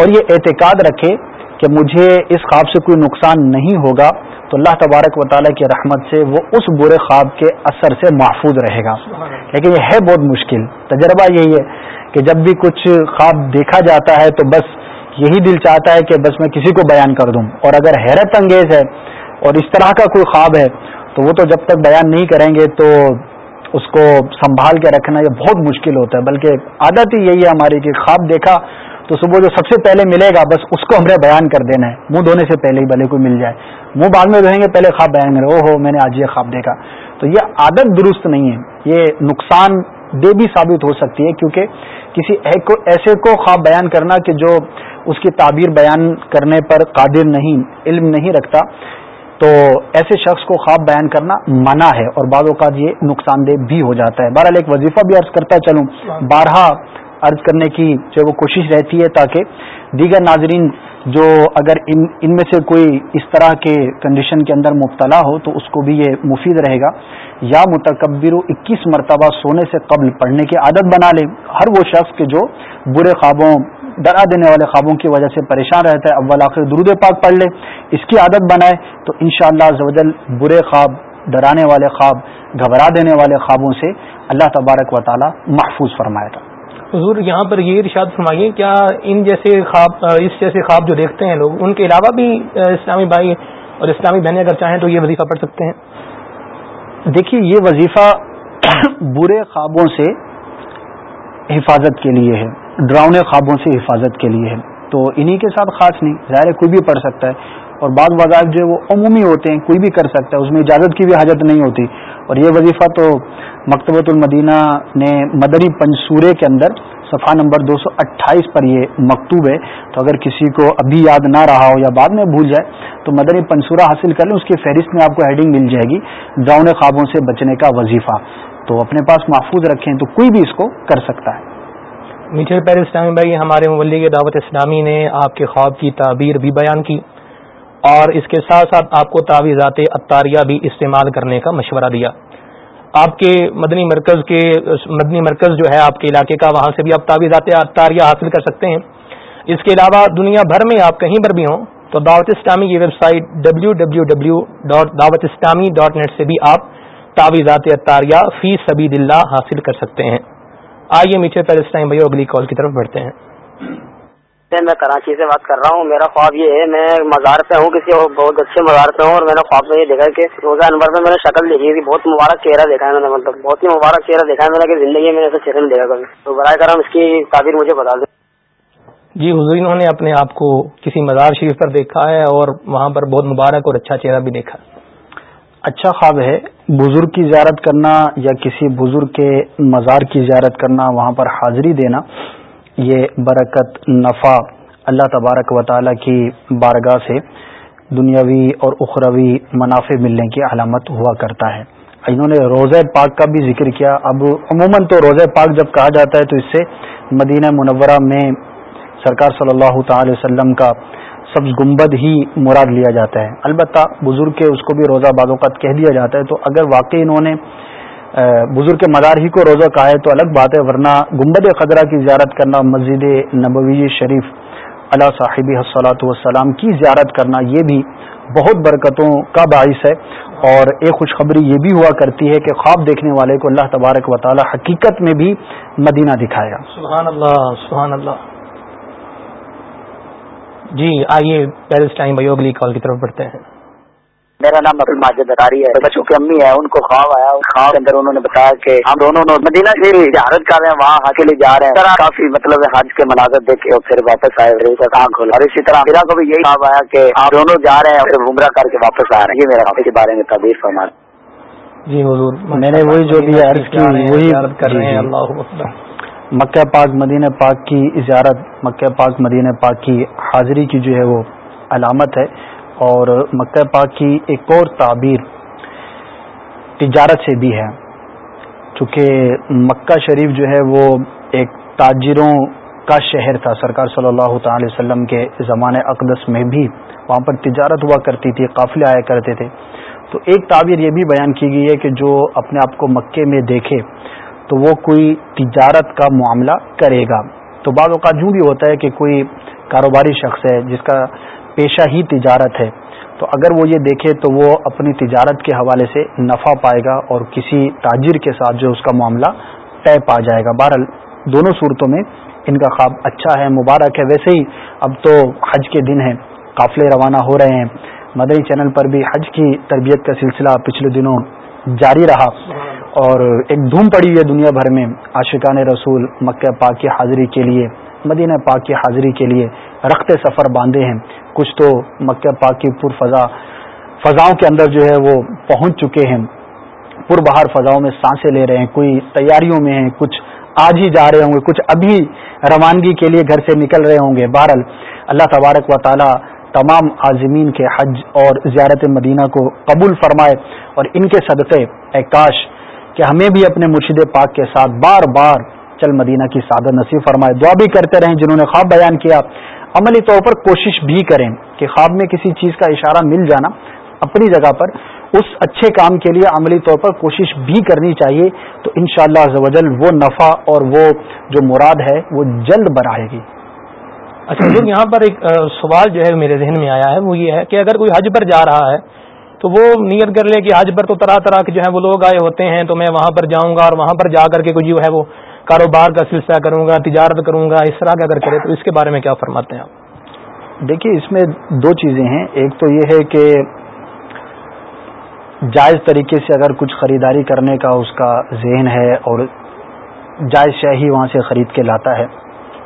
اور یہ اعتقاد رکھے کہ مجھے اس خواب سے کوئی نقصان نہیں ہوگا، تو اللہ تبارک و تعالیٰ کی رحمت سے وہ اس برے خواب کے اثر سے محفوظ رہے گا۔ لیکن یہ ہے بہت مشکل۔ تجربہ یہی ہے کہ جب بھی کچھ خواب دیکھا جاتا ہے تو بس یہی دل چاہتا ہے کہ بس میں کسی کو بیان کر دوں۔ اور اگر حیرت انگیز ہے اور اس طرح کا کوئی خواب ہے، تو وہ تو جب تک بیان نہیں کریں گے تو اس کو سنبھال کے رکھنا یہ بہت مشکل ہوتا ہے۔ بلکہ عادت ہی یہی ہے ہماری کہ خواب دیکھا تو صبح جو سب سے پہلے ملے گا، بس اس کو ہمیں بیان کر دینا ہے۔ منہ دھونے سے پہلے ہی بھلے کوئی مل جائے۔ منہ بعد میں دھوئیں گے، پہلے خواب بیان کرے او ہو، میں نے آج یہ خواب دیکھا۔ تو یہ عادت درست نہیں ہے۔ یہ نقصان بے بھی ثابت ہو سکتی ہے کیونکہ کسی ایسے کو خواب بیان کرنا کہ جو اس کی تعبیر بیان کرنے پر قادر نہیں، علم نہیں رکھتا، تو ایسے شخص کو خواب بیان کرنا منع ہے اور بعض اوقات یہ نقصان دہ بھی ہو جاتا ہے۔ بہرحال ایک وظیفہ بھی عرض کرتا چلوں۔ بارہا عرض کرنے کی جو وہ کوشش رہتی ہے تاکہ دیگر ناظرین جو اگر ان ان میں سے کوئی اس طرح کے کنڈیشن کے اندر مبتلا ہو تو اس کو بھی یہ مفید رہے گا۔ یا متکبر اکیس مرتبہ سونے سے قبل پڑھنے کی عادت بنا لے۔ ہر وہ شخص کے جو برے خوابوں ڈرا دینے والے خوابوں کی وجہ سے پریشان رہتا ہے، اول آخر درود پاک پڑھ لے، اس کی عادت بنائے تو انشاءاللہ شاء اللہ برے خواب، ڈرانے والے خواب، گھبرا دینے والے خوابوں سے اللہ تبارک و تعالی محفوظ فرمائے گا۔ حضور یہاں پر یہ ارشاد فرمائیے، کیا ان جیسے خواب، اس جیسے خواب جو دیکھتے ہیں لوگ، ان کے علاوہ بھی اسلامی بھائی اور اسلامی بہنیں اگر چاہیں تو یہ وظیفہ پڑھ سکتے ہیں۔ دیکھیے، یہ وظیفہ *coughs* برے خوابوں سے حفاظت کے لیے ہے، ڈراؤنے خوابوں سے حفاظت کے لیے ہے۔ تو انہی کے ساتھ خاص نہیں، ظاہر کوئی بھی پڑھ سکتا ہے۔ اور بعض وضاحت جو وہ عمومی ہوتے ہیں، کوئی بھی کر سکتا ہے، اس میں اجازت کی بھی حاجت نہیں ہوتی۔ اور یہ وظیفہ تو مکتبۃ المدینہ نے مدری پنصورے کے اندر صفحہ نمبر دو سو اٹھائیس پر یہ مکتوب ہے۔ تو اگر کسی کو ابھی یاد نہ رہا ہو یا بعد میں بھول جائے، تو مدری پنصورہ حاصل کر لیں، اس کی فہرست میں آپ کو ہیڈنگ مل جائے گی ڈراؤن خوابوں سے بچنے کا وظیفہ۔ تو اپنے پاس محفوظ رکھیں تو کوئی بھی اس کو کر سکتا ہے۔ میٹھے پیر اسلامی بھائی، ہمارے مبلی دعوت اسلامی نے آپ کے خواب کی تعبیر بھی بیان کی۔ اور اس کے ساتھ ساتھ آپ کو تعویذات اطاریہ بھی استعمال کرنے کا مشورہ دیا۔ آپ کے مدنی مرکز کے، مدنی مرکز جو ہے آپ کے علاقے کا، وہاں سے بھی آپ تعویذات اطاریہ حاصل کر سکتے ہیں۔ اس کے علاوہ دنیا بھر میں آپ کہیں پر بھی ہوں تو دعوت اسلامی کی web site W W W dot Dawat Islami dot net سے بھی آپ تعویذات اطاریہ فی سبید اللہ حاصل کر سکتے ہیں۔ آئیے میٹھے پیلسٹائن بھائی اگلی کال کی طرف بڑھتے ہیں۔ میں کراچی سے بات کر رہا ہوں۔ میرا خواب یہ ہے میں مزار پہ ہوں کسی بہت اچھے مزار پہ ہوں اور میں نے خواب میں یہ دیکھا کہ روزہ انور میں میں نے شکل دیکھی تھی بہت مبارک چہرہ دیکھا ہے میں نے مطلب بہت ہی مبارک چہرہ دیکھا ہے میں نے زندگی میں ایسا چہرہ نہیں دیکھا کبھی۔ تو برائے کرم اس کی تعبیر مجھے بتا دیں۔ جی حضور انہوں نے اپنے آپ کو کسی مزار شریف پر دیکھا ہے اور وہاں پر بہت مبارک اور اچھا چہرہ بھی دیکھا۔ اچھا خواب ہے بزرگ کی زیارت کرنا یا کسی بزرگ کے مزار کی زیارت کرنا وہاں پر حاضری دینا۔ یہ برکت نفع اللہ تبارک و تعالی کی بارگاہ سے دنیاوی اور اخروی منافع ملنے کی علامت ہوا کرتا ہے۔ انہوں نے روزہ پاک کا بھی ذکر کیا۔ اب عموماً تو روزہ پاک جب کہا جاتا ہے تو اس سے مدینہ منورہ میں سرکار صلی اللہ تعالی وسلم کا سبز گنبد ہی مراد لیا جاتا ہے۔ البتہ بزرگ کے اس کو بھی روزہ بعض اوقات کہہ دیا جاتا ہے۔ تو اگر واقعی انہوں نے بزرگ کے مدار ہی کو روزہ کہا ہے تو الگ بات ہے، ورنہ گنبد قدرہ کی زیارت کرنا، مسجد نبوی شریف اللہ صاحب حسلاۃ والسلام کی زیارت کرنا، یہ بھی بہت برکتوں کا باعث ہے۔ اور ایک خوشخبری یہ بھی ہوا کرتی ہے کہ خواب دیکھنے والے کو اللہ تبارک و تعالی حقیقت میں بھی مدینہ دکھائے گا۔ سبحان اللہ سبحان اللہ۔ جی آئیے پیلسٹائن بھائی اگلی کال کی طرف بڑھتے ہیں۔ میرا نام عبد ماجد اتاری ہے۔ بچوں کی امی ہے ان کو خواب آیا۔ خواب کے اندر انہوں نے بتایا کہ ہم دونوں مدینہ سے زیارت کر رہے ہیں وہاں حج کے لیے جا رہے ہیں۔ کافی مطلب حج کے مناظر دیکھے اور پھر واپس آئے کام کھولا۔ اور اسی طرح میرا کو بھی یہی خواب آیا کہ آپ دونوں جا رہے ہیں اور عمرہ کر کے واپس آ رہے ہیں۔ یہ میرا کے بارے میں تعبیر فرما جی حضور میں نے وہی جو بھی عرض کی وہی کر رہے ہیں۔ اللہ مکہ پاک مدینہ پاک کی زیارت۔ مکہ پاک مدینہ پاک کی حاضری کی جو ہے وہ علامت ہے۔ اور مکہ پاک کی ایک اور تعبیر تجارت سے بھی ہے۔ چونکہ مکہ شریف جو ہے وہ ایک تاجروں کا شہر تھا۔ سرکار صلی اللہ تعالی وسلم کے زمانے اقدس میں بھی وہاں پر تجارت ہوا کرتی تھی، قافلے آیا کرتے تھے۔ تو ایک تعبیر یہ بھی بیان کی گئی ہے کہ جو اپنے آپ کو مکے میں دیکھے تو وہ کوئی تجارت کا معاملہ کرے گا۔ تو بعض اوقات یوں بھی ہوتا ہے کہ کوئی کاروباری شخص ہے جس کا پیشہ ہی تجارت ہے۔ تو اگر وہ یہ دیکھے تو وہ اپنی تجارت کے حوالے سے نفع پائے گا اور کسی تاجر کے ساتھ جو اس کا معاملہ طے پا جائے گا۔ بہرحال دونوں صورتوں میں ان کا خواب اچھا ہے، مبارک ہے۔ ویسے ہی اب تو حج کے دن ہیں، قافلے روانہ ہو رہے ہیں۔ مدنی چینل پر بھی حج کی تربیت کا سلسلہ پچھلے دنوں جاری رہا۔ اور ایک دھوم پڑی ہوئی ہے دنیا بھر میں عاشقان رسول مکہ پاک کی حاضری کے لیے، مدینہ پاک کی حاضری کے لیے رخت سفر باندھے ہیں۔ کچھ تو مکہ پاک کی پر فضا فضاؤں کے اندر جو ہے وہ پہنچ چکے ہیں۔ پر بہار فضاؤں میں سانسیں لے رہے ہیں، کوئی تیاریوں میں ہیں، کچھ آج ہی جا رہے ہوں گے، کچھ ابھی روانگی کے لیے گھر سے نکل رہے ہوں گے۔ بہرحال اللہ تبارک و تعالی تمام عازمین کے حج اور زیارت مدینہ کو قبول فرمائے اور ان کے صدقے، اے کاش کہ ہمیں بھی اپنے مرشد پاک کے ساتھ بار بار چل مدینہ کی سعادت نصیب فرمائے۔ دعا بھی کرتے رہیں جنہوں نے خواب بیان کیا۔ عملی طور پر کوشش بھی کریں کہ خواب میں کسی چیز کا اشارہ مل جانا اپنی جگہ پر، اس اچھے کام کے لیے عملی طور پر کوشش بھی کرنی چاہیے، تو ان شاء اللہ وہ نفع اور وہ جو مراد ہے، وہ جلد بڑھائے گی۔ اچھا یہاں پر ایک سوال جو ہے میرے ذہن میں آیا ہے، وہ یہ ہے کہ اگر کوئی حج پر جا رہا ہے، تو وہ نیت کر لے کہ حج پر تو طرح طرح کے جو ہے وہ لوگ آئے ہوتے ہیں، تو میں وہاں پر جاؤں گا اور وہاں پر جا کر کے کوئی جو ہے وہ کاروبار کا سلسلہ کروں گا، تجارت کروں گا، اس طرح کا اگر کرے تو اس کے بارے میں کیا فرماتے ہیں آپ؟ دیکھیے، اس میں دو چیزیں ہیں۔ ایک تو یہ ہے کہ جائز طریقے سے اگر کچھ خریداری کرنے کا اس کا ذہن ہے اور جائز شاہی وہاں سے خرید کے لاتا ہے،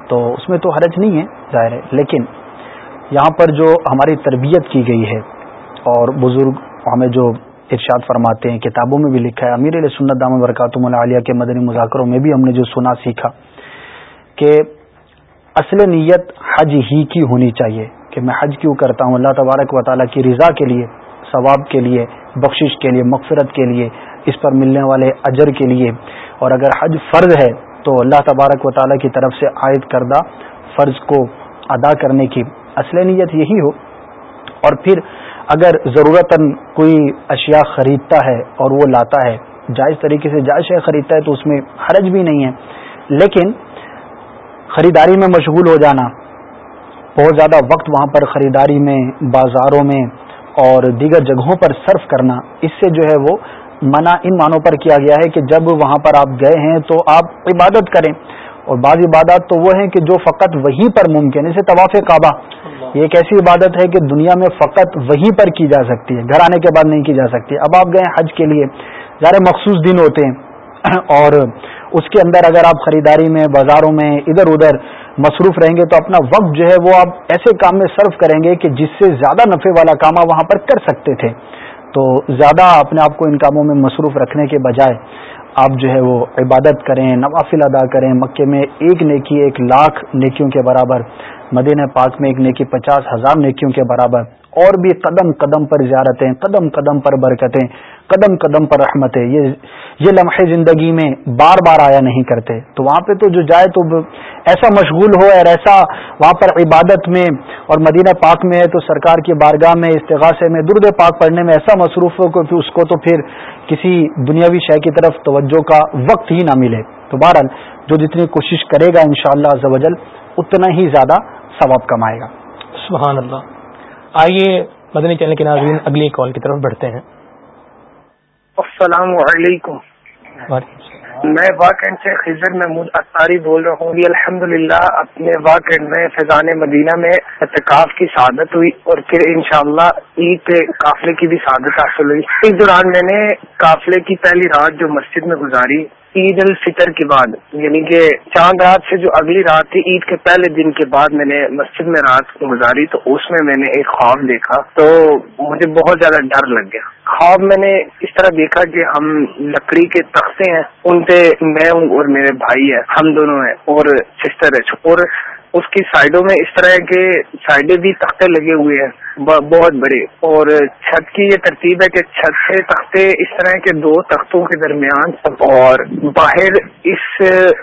تو اس میں تو حرج نہیں ہے، ظاہر ہے۔ لیکن یہاں پر جو ہماری تربیت کی گئی ہے اور بزرگ، ہمیں جو ارشاد فرماتے ہیں، کتابوں میں بھی لکھا ہے، امیر علیہ سنت دام برکاتم العالیہ کے مدنی مذاکروں میں بھی ہم نے جو سنا، سیکھا کہ اصل نیت حج ہی کی ہونی چاہیے، کہ میں حج کیوں کرتا ہوں؟ اللہ تبارک و تعالیٰ کی رضا کے لیے، ثواب کے لیے، بخشش کے لیے، مغفرت کے لیے، اس پر ملنے والے اجر کے لیے۔ اور اگر حج فرض ہے تو اللہ تبارک و تعالیٰ کی طرف سے عائد کردہ فرض کو ادا کرنے کی اصل نیت یہی ہو۔ اور پھر اگر ضرورت کوئی اشیاء خریدتا ہے اور وہ لاتا ہے، جائز طریقے سے جائز شے خریدتا ہے تو اس میں حرج بھی نہیں ہے۔ لیکن خریداری میں مشغول ہو جانا، بہت زیادہ وقت وہاں پر خریداری میں، بازاروں میں اور دیگر جگہوں پر صرف کرنا، اس سے جو ہے وہ منع ان معنوں پر کیا گیا ہے کہ جب وہاں پر آپ گئے ہیں تو آپ عبادت کریں۔ اور بعض عبادات تو وہ ہیں کہ جو فقط وہیں پر ممکن ہے جیسے طواف کعبہ۔ یہ ایک ایسی عبادت ہے کہ دنیا میں فقط وہیں پر کی جا سکتی ہے، گھر آنے کے بعد نہیں کی جا سکتی۔ اب آپ گئے حج کے لیے، ظاہر مخصوص دن ہوتے ہیں۔ *clears throat* اور اس کے اندر اگر آپ خریداری میں، بازاروں میں ادھر ادھر مصروف رہیں گے تو اپنا وقت جو ہے وہ آپ ایسے کام میں صرف کریں گے کہ جس سے زیادہ نفے والا کام آپ وہاں پر کر سکتے تھے۔ تو زیادہ اپنے آپ کو ان کاموں میں مصروف رکھنے کے بجائے آپ جو ہے وہ عبادت کریں، نوافل ادا کریں۔ مکے میں ایک نیکی، ایک لاکھ نیکیوں کے برابر مدینہ پاک میں ایک نیکی پچاس ہزار نیکیوں کے برابر اور بھی قدم قدم پر زیارتیں، قدم قدم پر برکتیں، قدم قدم پر رحمتیں۔ یہ یہ لمحے زندگی میں بار بار آیا نہیں کرتے۔ تو وہاں پہ تو جو جائے تو ایسا مشغول ہو اور ایسا وہاں پر عبادت میں اور مدینہ پاک میں ہے تو سرکار کی بارگاہ میں استغاثے میں درد پاک پڑھنے میں ایسا مصروف ہو کہ اس کو تو پھر کسی دنیاوی شے کی طرف توجہ کا وقت ہی نہ ملے۔ تو بہرحال جو جتنی کوشش کرے گا انشاءاللہ شاء اللہ اتنا ہی زیادہ ثواب کمائے گا۔ سبحان اللہ۔ آئیے مدنی چینل کے ناظرین اگلی کال کی طرف بڑھتے ہیں۔ السلام علیکم۔ میں واقع سے خزر محمود اطاری بول رہا ہوں۔ الحمد للہ اپنے واقع میں فیضان مدینہ میں اعتکاف کی سعادت ہوئی اور پھر انشاءاللہ عید قافلے کی بھی سعادت حاصل ہوئی۔ اس دوران میں نے قافلے کی پہلی رات جو مسجد میں گزاری عید الفطر کے بعد یعنی کہ چاند رات سے جو اگلی رات تھی، عید کے پہلے دن کے بعد میں نے مسجد میں رات گزاری، تو اس میں میں نے ایک خواب دیکھا، تو مجھے بہت زیادہ ڈر لگ گیا۔ خواب میں نے اس طرح دیکھا کہ ہم لکڑی کے تختے ہیں، ان پہ میں ہوں اور میرے بھائی ہیں، ہم دونوں ہیں اور سسٹر ہے اور اس کی سائڈوں میں اس طرح کے سائڈیں بھی تختے لگے ہوئے ہیں بہت بڑے۔ اور چھت کی یہ ترتیب ہے کہ چھت سے تختے اس طرح کے دو تختوں کے درمیان اور باہر اس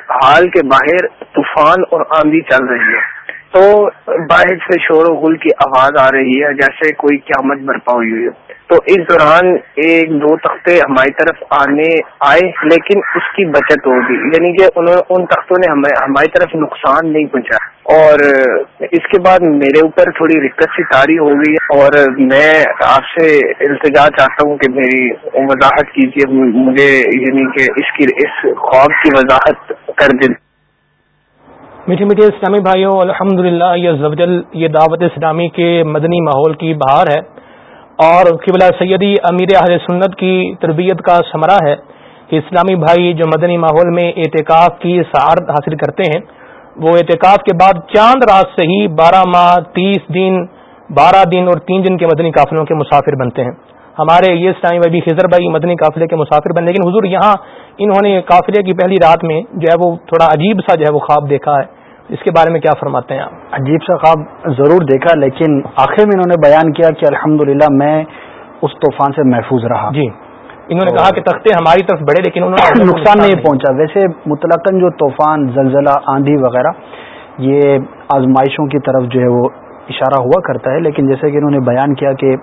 حال کے باہر طوفان اور آندھی چل رہی ہے۔ تو باہر سے شور و غل کی آواز آ رہی ہے جیسے کوئی قیامت برپا ہوئی ہوئی ہے تو اس دوران ایک دو تختے ہماری طرف آنے آئے، لیکن اس کی بچت ہوگی۔ یعنی کہ ان تختوں نے ہماری طرف نقصان نہیں پہنچا۔ اور اس کے بعد میرے اوپر تھوڑی رکت سی تاری ہو گئی اور میں آپ سے التجا چاہتا ہوں کہ میری وضاحت کیجیے، مجھے یعنی کہ اس کی، اس خواب کی وضاحت کر دیں۔ میٹھے میٹھے اسلامی بھائیوں الحمد للہ یہ زبجل یہ دعوت اسلامی کے مدنی ماحول کی بہار ہے اور قبلہ سیدی امیر اہل سنت کی تربیت کا ثمرہ ہے کہ اسلامی بھائی جو مدنی ماحول میں اعتکاف کی سعارت حاصل کرتے ہیں وہ اعتکاف کے بعد چاند رات سے ہی بارہ ماہ تیس دن بارہ دن اور تین دن کے مدنی قافلوں کے مسافر بنتے ہیں۔ ہمارے یہ اسلامی بھائی خزر بھائی مدنی قافلے کے مسافر بن لیکن حضور یہاں انہوں نے قافلے کی پہلی رات میں جو ہے وہ تھوڑا عجیب سا جو ہے وہ خواب دیکھا ہے۔ اس کے بارے میں کیا فرماتے ہیں آپ؟ عجیب سا خواب ضرور دیکھا لیکن آخر میں انہوں نے بیان کیا کہ الحمد میں اس طوفان سے محفوظ رہا۔ جی۔ انہوں نے کہا کہ تختے ہماری طرف بڑھے لیکن انہوں نے *coughs* نقصان نہیں پہنچا۔ ویسے مطلق جو طوفان زلزلہ آندھی وغیرہ یہ آزمائشوں کی طرف جو ہے وہ اشارہ ہوا کرتا ہے لیکن جیسے کہ انہوں نے بیان کیا کہ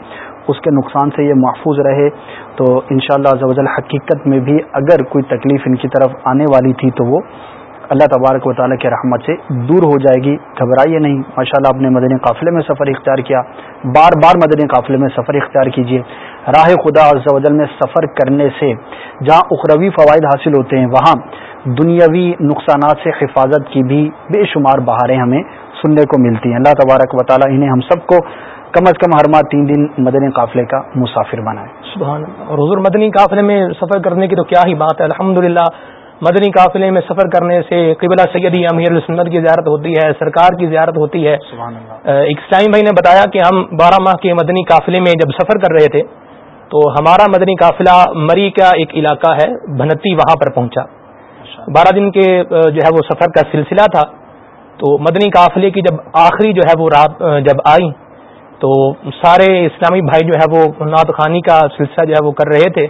اس کے نقصان سے یہ محفوظ رہے تو انشاءاللہ شاء اللہ حقیقت میں بھی اگر کوئی تکلیف ان کی طرف آنے والی تھی تو وہ اللہ تبارک و تعالیٰ کے رحمت سے دور ہو جائے گی۔ گھبرائیے نہیں۔ ماشاء اللہ اپنے مدنی قافلے میں سفر اختیار کیا۔ بار بار مدنی قافلے میں سفر اختیار کیجیے راہ خدا اور زوجل میں سفر کرنے سے جہاں اخروی فوائد حاصل ہوتے ہیں وہاں دنیاوی نقصانات سے حفاظت کی بھی بے شمار بہاریں ہمیں سننے کو ملتی ہیں۔ اللہ تبارک و تعالیٰ انہیں ہم سب کو کم از کم ہر ماہ تین دن مدنی قافلے کا مسافر بنائے۔ سبحان اور حضور مدنی قافلے میں سفر کرنے کی تو کیا ہی بات ہے۔ الحمد مدنی قافلے میں سفر کرنے سے قبلہ سیدی امیر السنت کی زیارت ہوتی ہے سرکار کی زیارت ہوتی ہے۔ ایک اسلام بھائی نے بتایا کہ ہم بارہ ماہ کے مدنی قافلے میں جب سفر کر رہے تھے تو ہمارا مدنی قافلہ مری کا ایک علاقہ ہے بھنتی وہاں پر پہنچا۔ بارہ دن کے جو ہے وہ سفر کا سلسلہ تھا۔ تو مدنی قافلے کی جب آخری جو ہے وہ رات جب آئی تو سارے اسلامی بھائی جو ہے وہ نعت خانی کا سلسلہ جو ہے وہ کر رہے تھے۔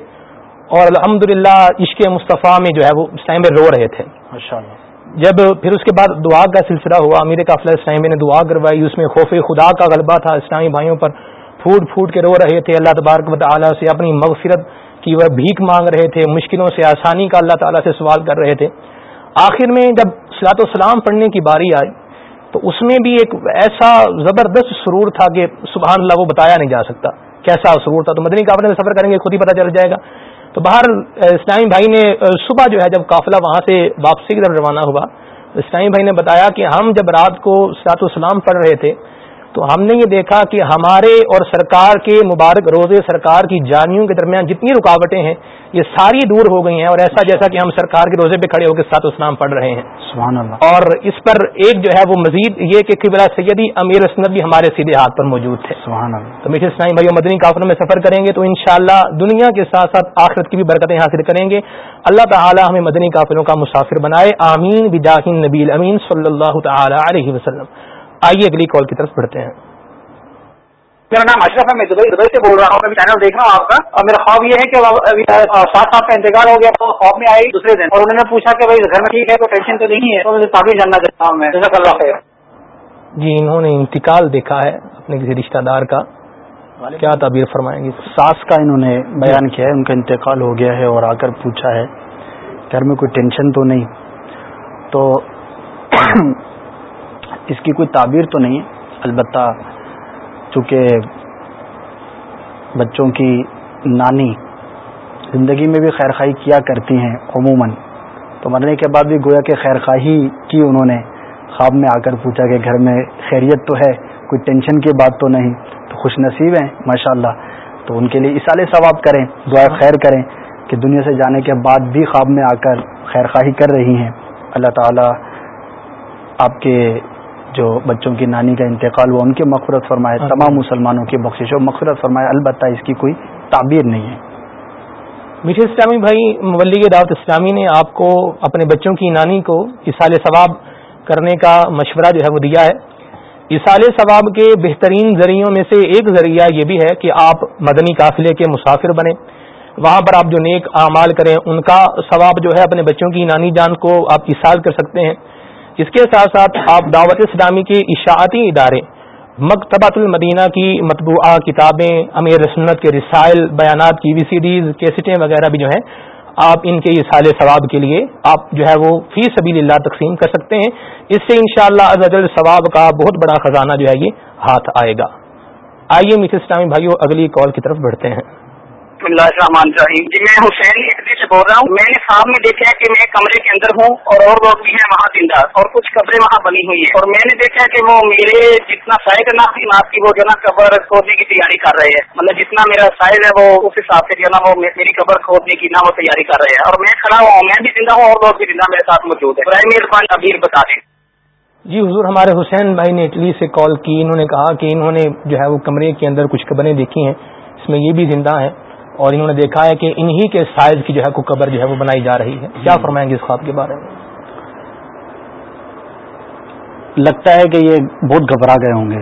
اور الحمد للہ عشق مصطفیٰ میں جو ہے وہ اس ٹائم میں رو رہے تھے۔ جب پھر اس کے بعد دعا کا سلسلہ ہوا امیر قافلہ اسلام نے دعا کروائی اس میں خوف خدا کا غلبہ تھا اسلامی بھائیوں پر۔ پھوٹ پھوٹ کے رو رہے تھے۔ اللہ تبارک و تعالیٰ سے اپنی مغفرت کی وہ بھیک مانگ رہے تھے۔ مشکلوں سے آسانی کا اللہ تعالیٰ سے سوال کر رہے تھے۔ آخر میں جب سلاط سلام پڑھنے کی باری آئی تو اس میں بھی ایک ایسا زبردست سرور تھا کہ سبحان اللہ وہ بتایا نہیں جا سکتا۔ کیسا سرور تھا؟ تو مدنی قابل میں سفر کریں گے، خود ہی پتہ چل جائے گا۔ تو باہر اسلامی بھائی نے صبح جو ہے جب قافلہ وہاں سے واپسی کی طرف روانہ ہوا، اسلامی بھائی نے بتایا کہ ہم جب رات کو سات وسلام پڑھ رہے تھے تو ہم نے یہ دیکھا کہ ہمارے اور سرکار کے مبارک روزے سرکار کی جانیوں کے درمیان جتنی رکاوٹیں ہیں یہ ساری دور ہو گئی ہیں اور ایسا جیسا کہ ہم سرکار کے روزے پہ کھڑے ہو کے ساتھ اسلام پڑھ رہے ہیں۔ سبحان اللہ۔ اور اس پر ایک جو ہے وہ مزید یہ کہ قبلہ سیدی امیر اسنت بھی ہمارے سیدھے ہاتھ پر موجود تھے۔ سبحان اللہ۔ تو میٹھے اسلامی بھائی مدنی کافروں میں سفر کریں گے تو انشاءاللہ دنیا کے ساتھ ساتھ آخرت کی بھی برکتیں حاصل کریں گے۔ اللہ تعالی ہمیں مدنی کافروں کا مسافر بنائے۔ آمین۔ بجاہین نبی امین صلی اللہ تعالی علیہ وسلم۔ آئیے اگلی کال کی طرف بڑھتے ہیں۔ میرا نام اشرف ہے میں دبئی دبئی سے بول رہا ہوں میں چینل دیکھ رہا ہوں آپ کا۔ اور میرا خواب یہ ہے کہ سات سات کا انتقال ہو گیا تو خواب میں آئی دوسرے دن۔ اور انہوں نے پوچھا کہ بھائی گھر میں ٹھیک ہے تو ٹینشن تو نہیں ہے؟ تو مجھے تعبیر جاننا چاہتا ہوں میں۔ جزاک اللہ خیر۔ جی انہوں نے انتقال دیکھا ہے اپنے کسی رشتہ دار کا۔ کیا تعبیر فرمائیں گے؟ ساس کا انہوں نے بیان کیا ہے ان کا انتقال ہو گیا ہے اور آ کر پوچھا ہے گھر میں کوئی ٹینشن تو نہیں؟ تو اس کی کوئی تعبیر تو نہیں، البتہ چونکہ بچوں کی نانی زندگی میں بھی خیر خواہی کیا کرتی ہیں عموماً، تو مرنے کے بعد بھی گویا کہ خیر خواہی کی انہوں نے۔ خواب میں آ کر پوچھا کہ گھر میں خیریت تو ہے، کوئی ٹینشن کی بات تو نہیں، تو خوش نصیب ہیں ماشاء اللہ تو ان کے لیے اصال ثواب کریں، دعا خیر کریں کہ دنیا سے جانے کے بعد بھی خواب میں آ کر خیر خواہی کر رہی ہیں۔ اللہ تعالی آپ کے جو بچوں کی نانی کا انتقال ہوا ان کی مغفرت فرمائے تمام مسلمانوں کی بخشش و مغفرت فرمائے البتہ اس کی کوئی تعبیر نہیں ہے۔ میٹھے اسلامی بھائی مبلی دعوت اسلامی نے آپ کو اپنے بچوں کی نانی کو اصال ثواب کرنے کا مشورہ جو ہے وہ دیا ہے۔ اصال ثواب کے بہترین ذریعوں میں سے ایک ذریعہ یہ بھی ہے کہ آپ مدنی قافلے کے مسافر بنے وہاں پر آپ جو نیک اعمال کریں ان کا ثواب جو ہے اپنے بچوں کی نانی جان کو آپ اصال کر سکتے ہیں۔ اس کے ساتھ ساتھ آپ دعوت اسلامی کے اشاعتی ادارے مکتبۃ المدینہ کی مطبوعہ کتابیں، امیر سنت کے رسائل، بیانات کی وی سی ڈیز، کیسٹیں وغیرہ بھی جو ہیں، آپ ان کے سال ثواب کے لیے آپ جو ہے وہ فی سبیل اللہ تقسیم کر سکتے ہیں۔ اس سے انشاءاللہ شاء اللہ ثواب کا بہت بڑا خزانہ جو ہے یہ ہاتھ آئے گا۔ آئیے میٹھے اسلامی بھائیو، اگلی کال کی طرف بڑھتے ہیں۔ بسم اللہ الرحمن الرحیم۔ جی میں حسین سے بول رہا ہوں۔ میں نے خواب میں دیکھا کہ میں کمرے کے اندر ہوں اور اور لوگ بھی ہیں وہاں زندہ اور کچھ قبریں وہاں بنی ہوئی ہیں۔ اور میں نے دیکھا کہ وہ میرے جتنا سائز ہے نا کی وہ جو نا قبر کھودنے کی تیاری کر رہے ہیں۔ مطلب جتنا میرا سائز ہے، وہ اس حساب سے جو نا وہ میری قبر کھودنے کی نا وہ تیاری کر رہے ہیں۔ اور میں کھڑا ہوں میں بھی زندہ ہوں اور لوگ بھی زندہ میرے ساتھ موجود ہے برائے مہربان ابیر بتا دیں۔ جی حضور، ہمارے حسین بھائی نے اٹلی سے کال کی، انہوں نے کہا کہ انہوں نے جو ہے وہ کمرے کے اندر کچھ قبریں دیکھی ہیں، اس میں یہ بھی زندہ ہیں۔ اور انہوں نے دیکھا ہے کہ انہی کے سائز کی جو ہے قبر جو ہے وہ بنائی جا رہی ہے۔ کیا فرمائیں گے اس خواب کے بارے میں؟ لگتا ہے کہ یہ بہت گھبرا گئے ہوں گے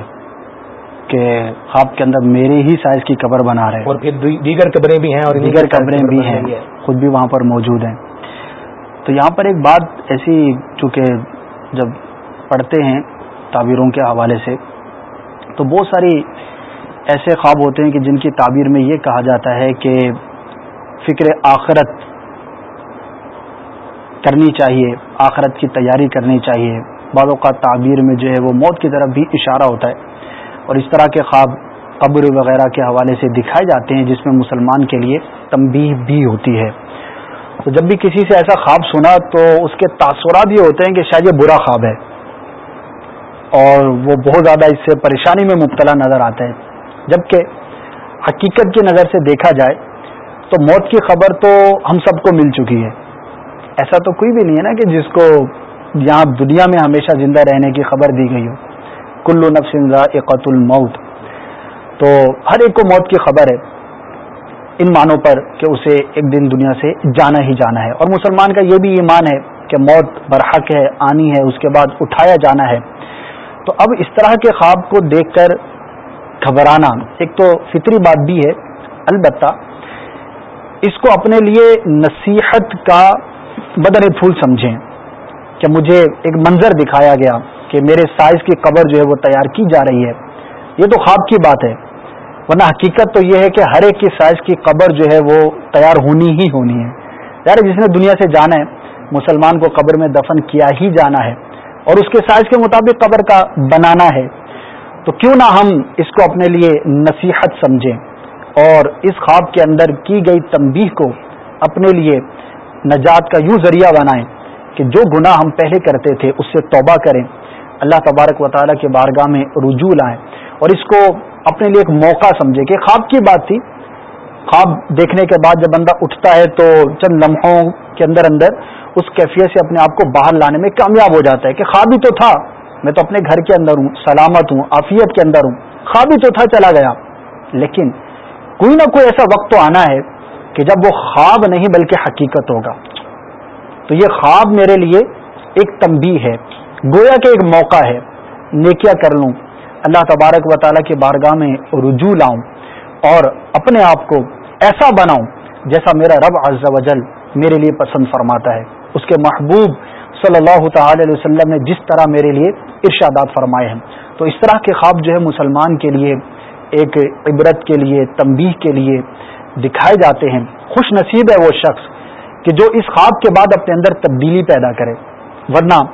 کہ خواب کے اندر میرے ہی سائز کی قبر بنا رہے اور پھر دیگر قبریں بھی ہیں اور دیگر قبریں بھی ہیں۔ خود بھی وہاں پر موجود ہیں۔ تو یہاں پر ایک بات ایسی چونکہ جب پڑھتے ہیں تعبیروں کے حوالے سے تو بہت ساری ایسے خواب ہوتے ہیں کہ جن کی تعبیر میں یہ کہا جاتا ہے کہ فکر آخرت کرنی چاہیے، آخرت کی تیاری کرنی چاہیے۔ بعض اوقات تعبیر میں جو ہے وہ موت کی طرف بھی اشارہ ہوتا ہے۔ اور اس طرح کے خواب قبر وغیرہ کے حوالے سے دکھائے جاتے ہیں، جس میں مسلمان کے لیے تنبیہ بھی ہوتی ہے۔ تو جب بھی کسی سے ایسا خواب سنا تو اس کے تاثرات یہ ہوتے ہیں کہ شاید یہ برا خواب ہے۔ اور وہ بہت زیادہ اس سے پریشانی میں مبتلا نظر آتا ہے۔ جبکہ حقیقت کی نظر سے دیکھا جائے تو موت کی خبر تو ہم سب کو مل چکی ہے۔ ایسا تو کوئی بھی نہیں ہے نا کہ جس کو یہاں دنیا میں ہمیشہ زندہ رہنے کی خبر دی گئی ہو۔ کلو نفسنزا اقت الموت۔ تو ہر ایک کو موت کی خبر ہے۔ ان معنوں پر کہ اسے ایک دن دنیا سے جانا ہی جانا ہے۔ اور مسلمان کا یہ بھی ایمان ہے کہ موت برحق ہے، آنی ہے، اس کے بعد اٹھایا جانا ہے۔ تو اب اس طرح کے خواب کو دیکھ کر گھبرانا۔ ایک تو فطری بات بھی ہے، البتہ اس کو اپنے لیے نصیحت کا بدن پھول سمجھیں کہ مجھے ایک منظر دکھایا گیا کہ میرے سائز کی قبر جو ہے وہ تیار کی جا رہی ہے۔ یہ تو خواب کی بات ہے، ورنہ حقیقت تو یہ ہے کہ ہر ایک کی سائز کی قبر جو ہے وہ تیار ہونی ہی ہونی ہے۔ یار، جس نے دنیا سے جانا ہے، مسلمان کو قبر میں دفن کیا ہی جانا ہے اور اس کے سائز کے مطابق قبر کا بنانا ہے۔ تو کیوں نہ ہم اس کو اپنے لیے نصیحت سمجھیں اور اس خواب کے اندر کی گئی تنبیہ کو اپنے لیے نجات کا یوں ذریعہ بنائیں کہ جو گناہ ہم پہلے کرتے تھے اس سے توبہ کریں۔ اللہ تبارک و تعالیٰ کے بارگاہ میں رجوع لائیں اور اس کو اپنے لیے ایک موقع سمجھے کہ خواب کی بات تھی۔ خواب دیکھنے کے بعد جب بندہ اٹھتا ہے تو چند لمحوں کے اندر اندر اس کیفیت سے اپنے آپ کو باہر لانے میں کامیاب ہو جاتا ہے کہ خواب ہی تو تھا۔ میں تو اپنے گھر کے اندر ہوں، سلامت ہوں، عافیت کے اندر ہوں۔ خواب ہی تو تھا، چلا گیا۔ لیکن کوئی نہ کوئی ایسا وقت تو آنا ہے کہ جب وہ خواب نہیں بلکہ حقیقت ہوگا۔ تو یہ خواب میرے لیے ایک تمبی ہے۔ گویا کہ ایک موقع ہے۔ نیکیا کر لوں۔ اللہ تبارک و تعالیٰ کی بارگاہ میں رجوع لاؤں اور اپنے آپ کو ایسا بناؤں جیسا میرا رب عز و جل میرے لیے پسند فرماتا ہے۔ اس کے محبوب صلی اللہ تعالی علیہ وسلم نے جس طرح میرے لیے ارشادات فرمائے ہیں۔ تو اس طرح کے خواب جو ہے مسلمان کے لیے، ایک عبرت کے لیے، تنبیہ کے لیے دکھائے جاتے ہیں۔ خوش نصیب ہے وہ شخص کہ جو اس خواب کے بعد اپنے اندر تبدیلی پیدا کرے۔ ورنہ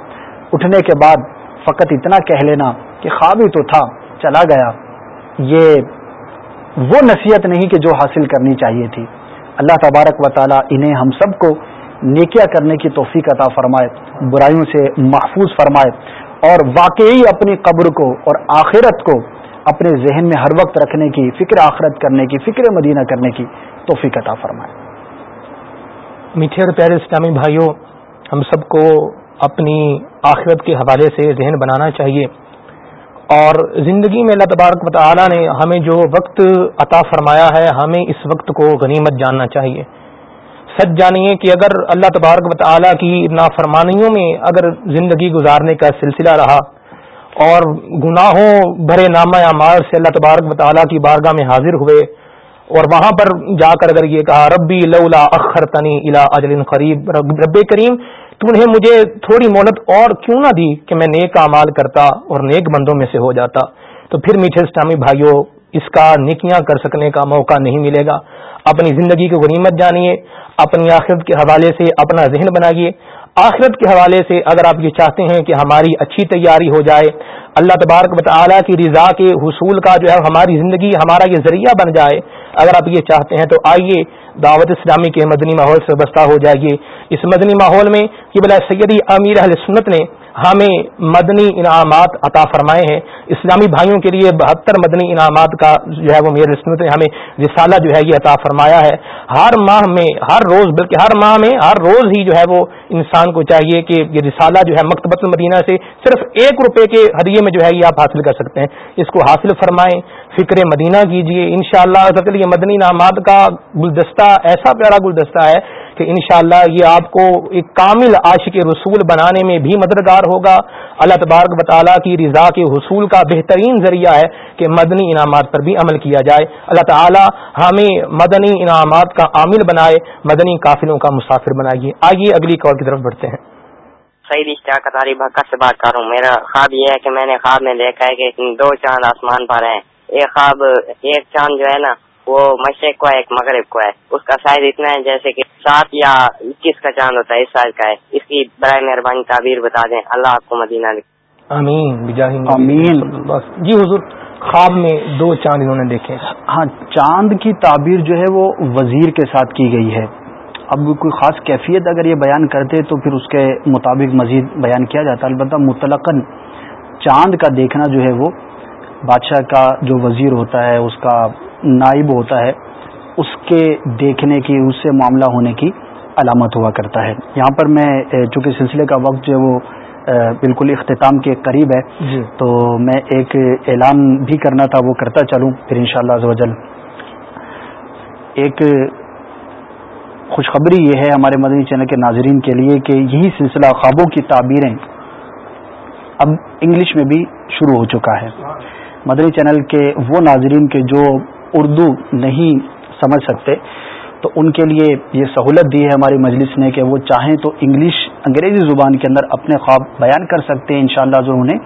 اٹھنے کے بعد فقط اتنا کہہ لینا کہ خواب ہی تو تھا، چلا گیا۔ یہ وہ نصیحت نہیں کہ جو حاصل کرنی چاہیے تھی۔ اللہ تبارک و تعالی انہیں ہم سب کو نیکیا کرنے کی توفیق عطا فرمائے، برائیوں سے محفوظ فرمائے اور واقعی اپنی قبر کو اور آخرت کو اپنے ذہن میں ہر وقت رکھنے کی، فکر آخرت کرنے کی، فکر مدینہ کرنے کی توفیق عطا فرمائے۔ میٹھے اور پیارے اسلامی بھائیوں، ہم سب کو اپنی آخرت کے حوالے سے ذہن بنانا چاہیے اور زندگی میں اللہ تبارک و تعالی نے ہمیں جو وقت عطا فرمایا ہے، ہمیں اس وقت کو غنیمت جاننا چاہیے۔ سچ جانیے کہ اگر اللہ تبارک و تعالی کی نافرمانیوں میں اگر زندگی گزارنے کا سلسلہ رہا اور گناہوں بھرے نامہ اعمال سے اللہ تبارک و تعالیٰ کی بارگاہ میں حاضر ہوئے اور وہاں پر جا کر اگر یہ کہا، ربی لولا اخر تنی الا اجل قریب رب کریم، تو نے مجھے تھوڑی مہلت اور کیوں نہ دی کہ میں نیک اعمال کرتا اور نیک بندوں میں سے ہو جاتا۔ تو پھر میٹھے اسلامی بھائیوں، اس کا نکیاں کر سکنے کا موقع نہیں ملے گا۔ اپنی زندگی کو غنیمت جانیے، اپنی آخرت کے حوالے سے اپنا ذہن بنائیے۔ آخرت کے حوالے سے اگر آپ یہ چاہتے ہیں کہ ہماری اچھی تیاری ہو جائے، اللہ تبارک تعالیٰ کی رضا کے حصول کا جو ہے ہماری زندگی، ہمارا یہ ذریعہ بن جائے۔ اگر آپ یہ چاہتے ہیں تو آئیے، دعوت اسلامی کے مدنی ماحول سے وابستہ ہو جائیے۔ اس مدنی ماحول میں کہ بلا سیدی امیر اہل سنت نے ہمیں مدنی انعامات عطا فرمائے ہیں۔ اسلامی بھائیوں کے لیے بہتر مدنی انعامات کا جو ہے وہ میرے رسمت نے ہمیں رسالہ جو ہے یہ عطا فرمایا ہے۔ ہر ماہ میں، ہر روز، بلکہ ہر ماہ میں، ہر روز ہی جو ہے وہ انسان کو چاہیے کہ یہ رسالہ جو ہے مکتبۃ المدینہ سے صرف ایک روپے کے ہدیے میں جو ہے یہ آپ حاصل کر سکتے ہیں۔ اس کو حاصل فرمائیں، فکر مدینہ کیجیے ان شاء اللہ مدنی انعامات کا گلدستہ، ایسا پیارا گلدستہ ہے کہ انشاءاللہ یہ آپ کو ایک کامل عاشق رسول بنانے میں بھی مددگار ہوگا۔ اللہ تبارک تعالیٰ کی رضا کے حصول کا بہترین ذریعہ ہے کہ مدنی انعامات پر بھی عمل کیا جائے۔ اللہ تعالیٰ ہمیں مدنی انعامات کا عامل بنائے، مدنی قافلوں کا مسافر بنائیے۔ آئیے اگلی کال کی طرف بڑھتے ہیں۔ صحیح رشتہ قطاری بھکا سے بات کر رہا ہوں میرا خواب یہ ہے کہ میں نے خواب میں دیکھا ہے کہ دو چاند آسمان پر ہیں۔ ایک خواب، ایک چاند جو ہے نا وہ مشرق کو ہے ایک مغرب کو ہے۔ اس کا سائز اتنا ہے جیسے کہ سات یا اکیس کا چاند ہوتا ہے اس سائز کا ہے۔ اس کی برائے مہربانی تعبیر بتا دیں۔ اللہ آپ کو مدینہ آمین۔ آمین۔ جی حضور خواب میں دو چاند انہوں نے دیکھے۔ ہاں چاند کی تعبیر جو ہے وہ وزیر کے ساتھ کی گئی ہے۔ اب کوئی خاص کیفیت اگر یہ بیان کرتے تو پھر اس کے مطابق مزید بیان کیا جاتا۔ البتہ مطلق چاند کا دیکھنا جو ہے وہ بادشاہ کا جو وزیر ہوتا ہے اس کا نائب ہوتا ہے اس کے دیکھنے کی اس سے معاملہ ہونے کی علامت ہوا کرتا ہے۔ یہاں پر میں چونکہ سلسلے کا وقت جو ہے وہ بالکل اختتام کے قریب ہے جی۔ تو میں ایک اعلان بھی کرنا تھا وہ کرتا چلوں پھر انشاءاللہ شاء اللہ ایک خوشخبری یہ ہے ہمارے مدنی چینل کے ناظرین کے لیے کہ یہی سلسلہ خوابوں کی تعبیریں اب انگلش میں بھی شروع ہو چکا ہے۔ مدنی چینل کے وہ ناظرین کے جو اردو نہیں سمجھ سکتے، تو ان کے لیے یہ سہولت دی ہے ہماری مجلس نے کہ وہ چاہیں تو انگلش، انگریزی زبان کے اندر اپنے خواب بیان کر سکتے ہیں، انشاءاللہ جو انہیں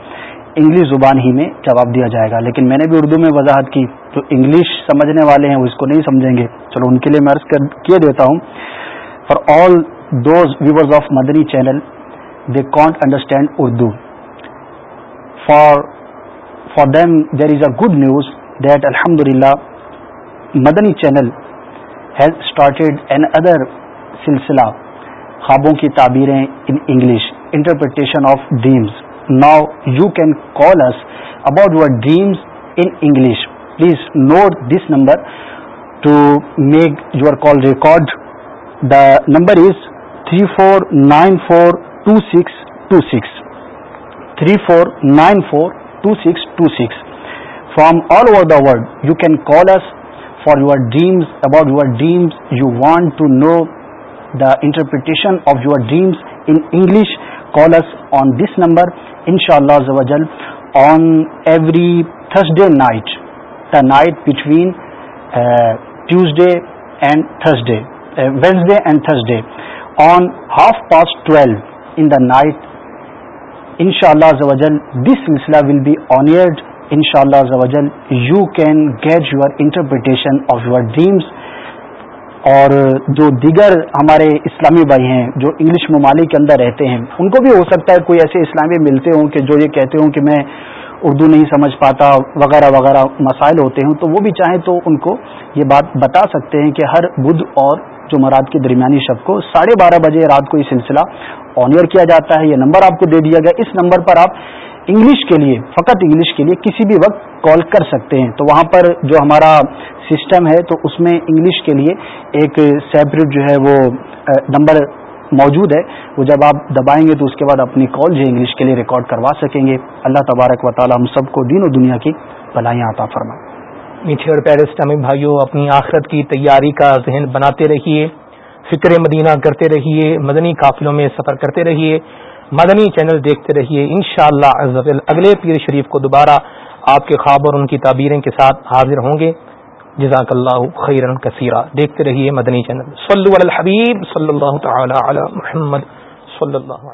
انگلش زبان ہی میں جواب دیا جائے گا۔ لیکن میں نے بھی اردو میں وضاحت کی، جو انگلش سمجھنے والے ہیں وہ اس کو نہیں سمجھیں گے۔ چلو، ان کے لیے میں عرض کیے دیتا ہوں۔ For all those viewers of Madani channel they can't understand Urdu. For for them there is a good news that الحمد للہ Madani channel has started another سلسلہ خوابوں کی تعبیریں in English interpretation of dreams now you can call us about your dreams in English please note this number to make your call record the number is three four nine four two six two six three four nine four two six two six from all over the world you can call us for your dreams about your dreams you want to know the interpretation of your dreams in English call us on this number ان شاء اللہ on every Thursday night the night between Tuesday and Thursday Wednesday and Thursday on half past twelve in the night ان شاء اللہ this سلسلہ will be آنیئرڈ ان شاء اللہ you can get your interpretation of your dreams اور جو دیگر ہمارے اسلامی بھائی ہیں جو انگلش ممالک کے اندر رہتے ہیں، ان کو بھی ہو سکتا ہے کوئی ایسے اسلامی ملتے ہوں کہ جو یہ کہتے ہوں کہ میں اردو نہیں سمجھ پاتا وغیرہ وغیرہ مسائل ہوتے ہوں تو وہ بھی چاہیں تو ان کو یہ بات بتا سکتے ہیں کہ ہر بدھ اور جمعرات کی درمیانی شب کو ساڑھے بارہ بجے رات کو یہ سلسلہ آنر کیا جاتا ہے. یہ نمبر آپ کو دے دیا گیا. اس نمبر پر آپ انگلش کے لیے، فقط انگلش کے لیے کسی بھی وقت کال کر سکتے ہیں۔ تو وہاں پر جو ہمارا سسٹم ہے، تو اس میں انگلش کے لیے ایک سیپریٹ جو ہے وہ نمبر موجود ہے۔ وہ جب آپ دبائیں گے تو اس کے بعد اپنی کال جو انگلش کے لیے ریکارڈ کروا سکیں گے۔ اللہ تبارک و تعالی ہم سب کو دین و دنیا کی بھلائیاں عطا فرمائیں میٹھے اور پیرس بھائیوں اپنی آخرت کی تیاری کا ذہن بناتے رہیے، فکر مدینہ کرتے رہیے، مدنی قافلوں میں سفر کرتے رہیے۔ مدنی چینل دیکھتے رہیے۔ انشاءاللہ شاء اللہ اگلے پیر شریف کو دوبارہ آپ کے خواب اور ان کی تعبیریں کے ساتھ حاضر ہوں گے۔ جزاک اللہ خیرن کثیرہ دیکھتے رہیے مدنی چینل۔ صلو علی الحبیب صلی اللہ تعالی علی محمد صلی اللہ علیہ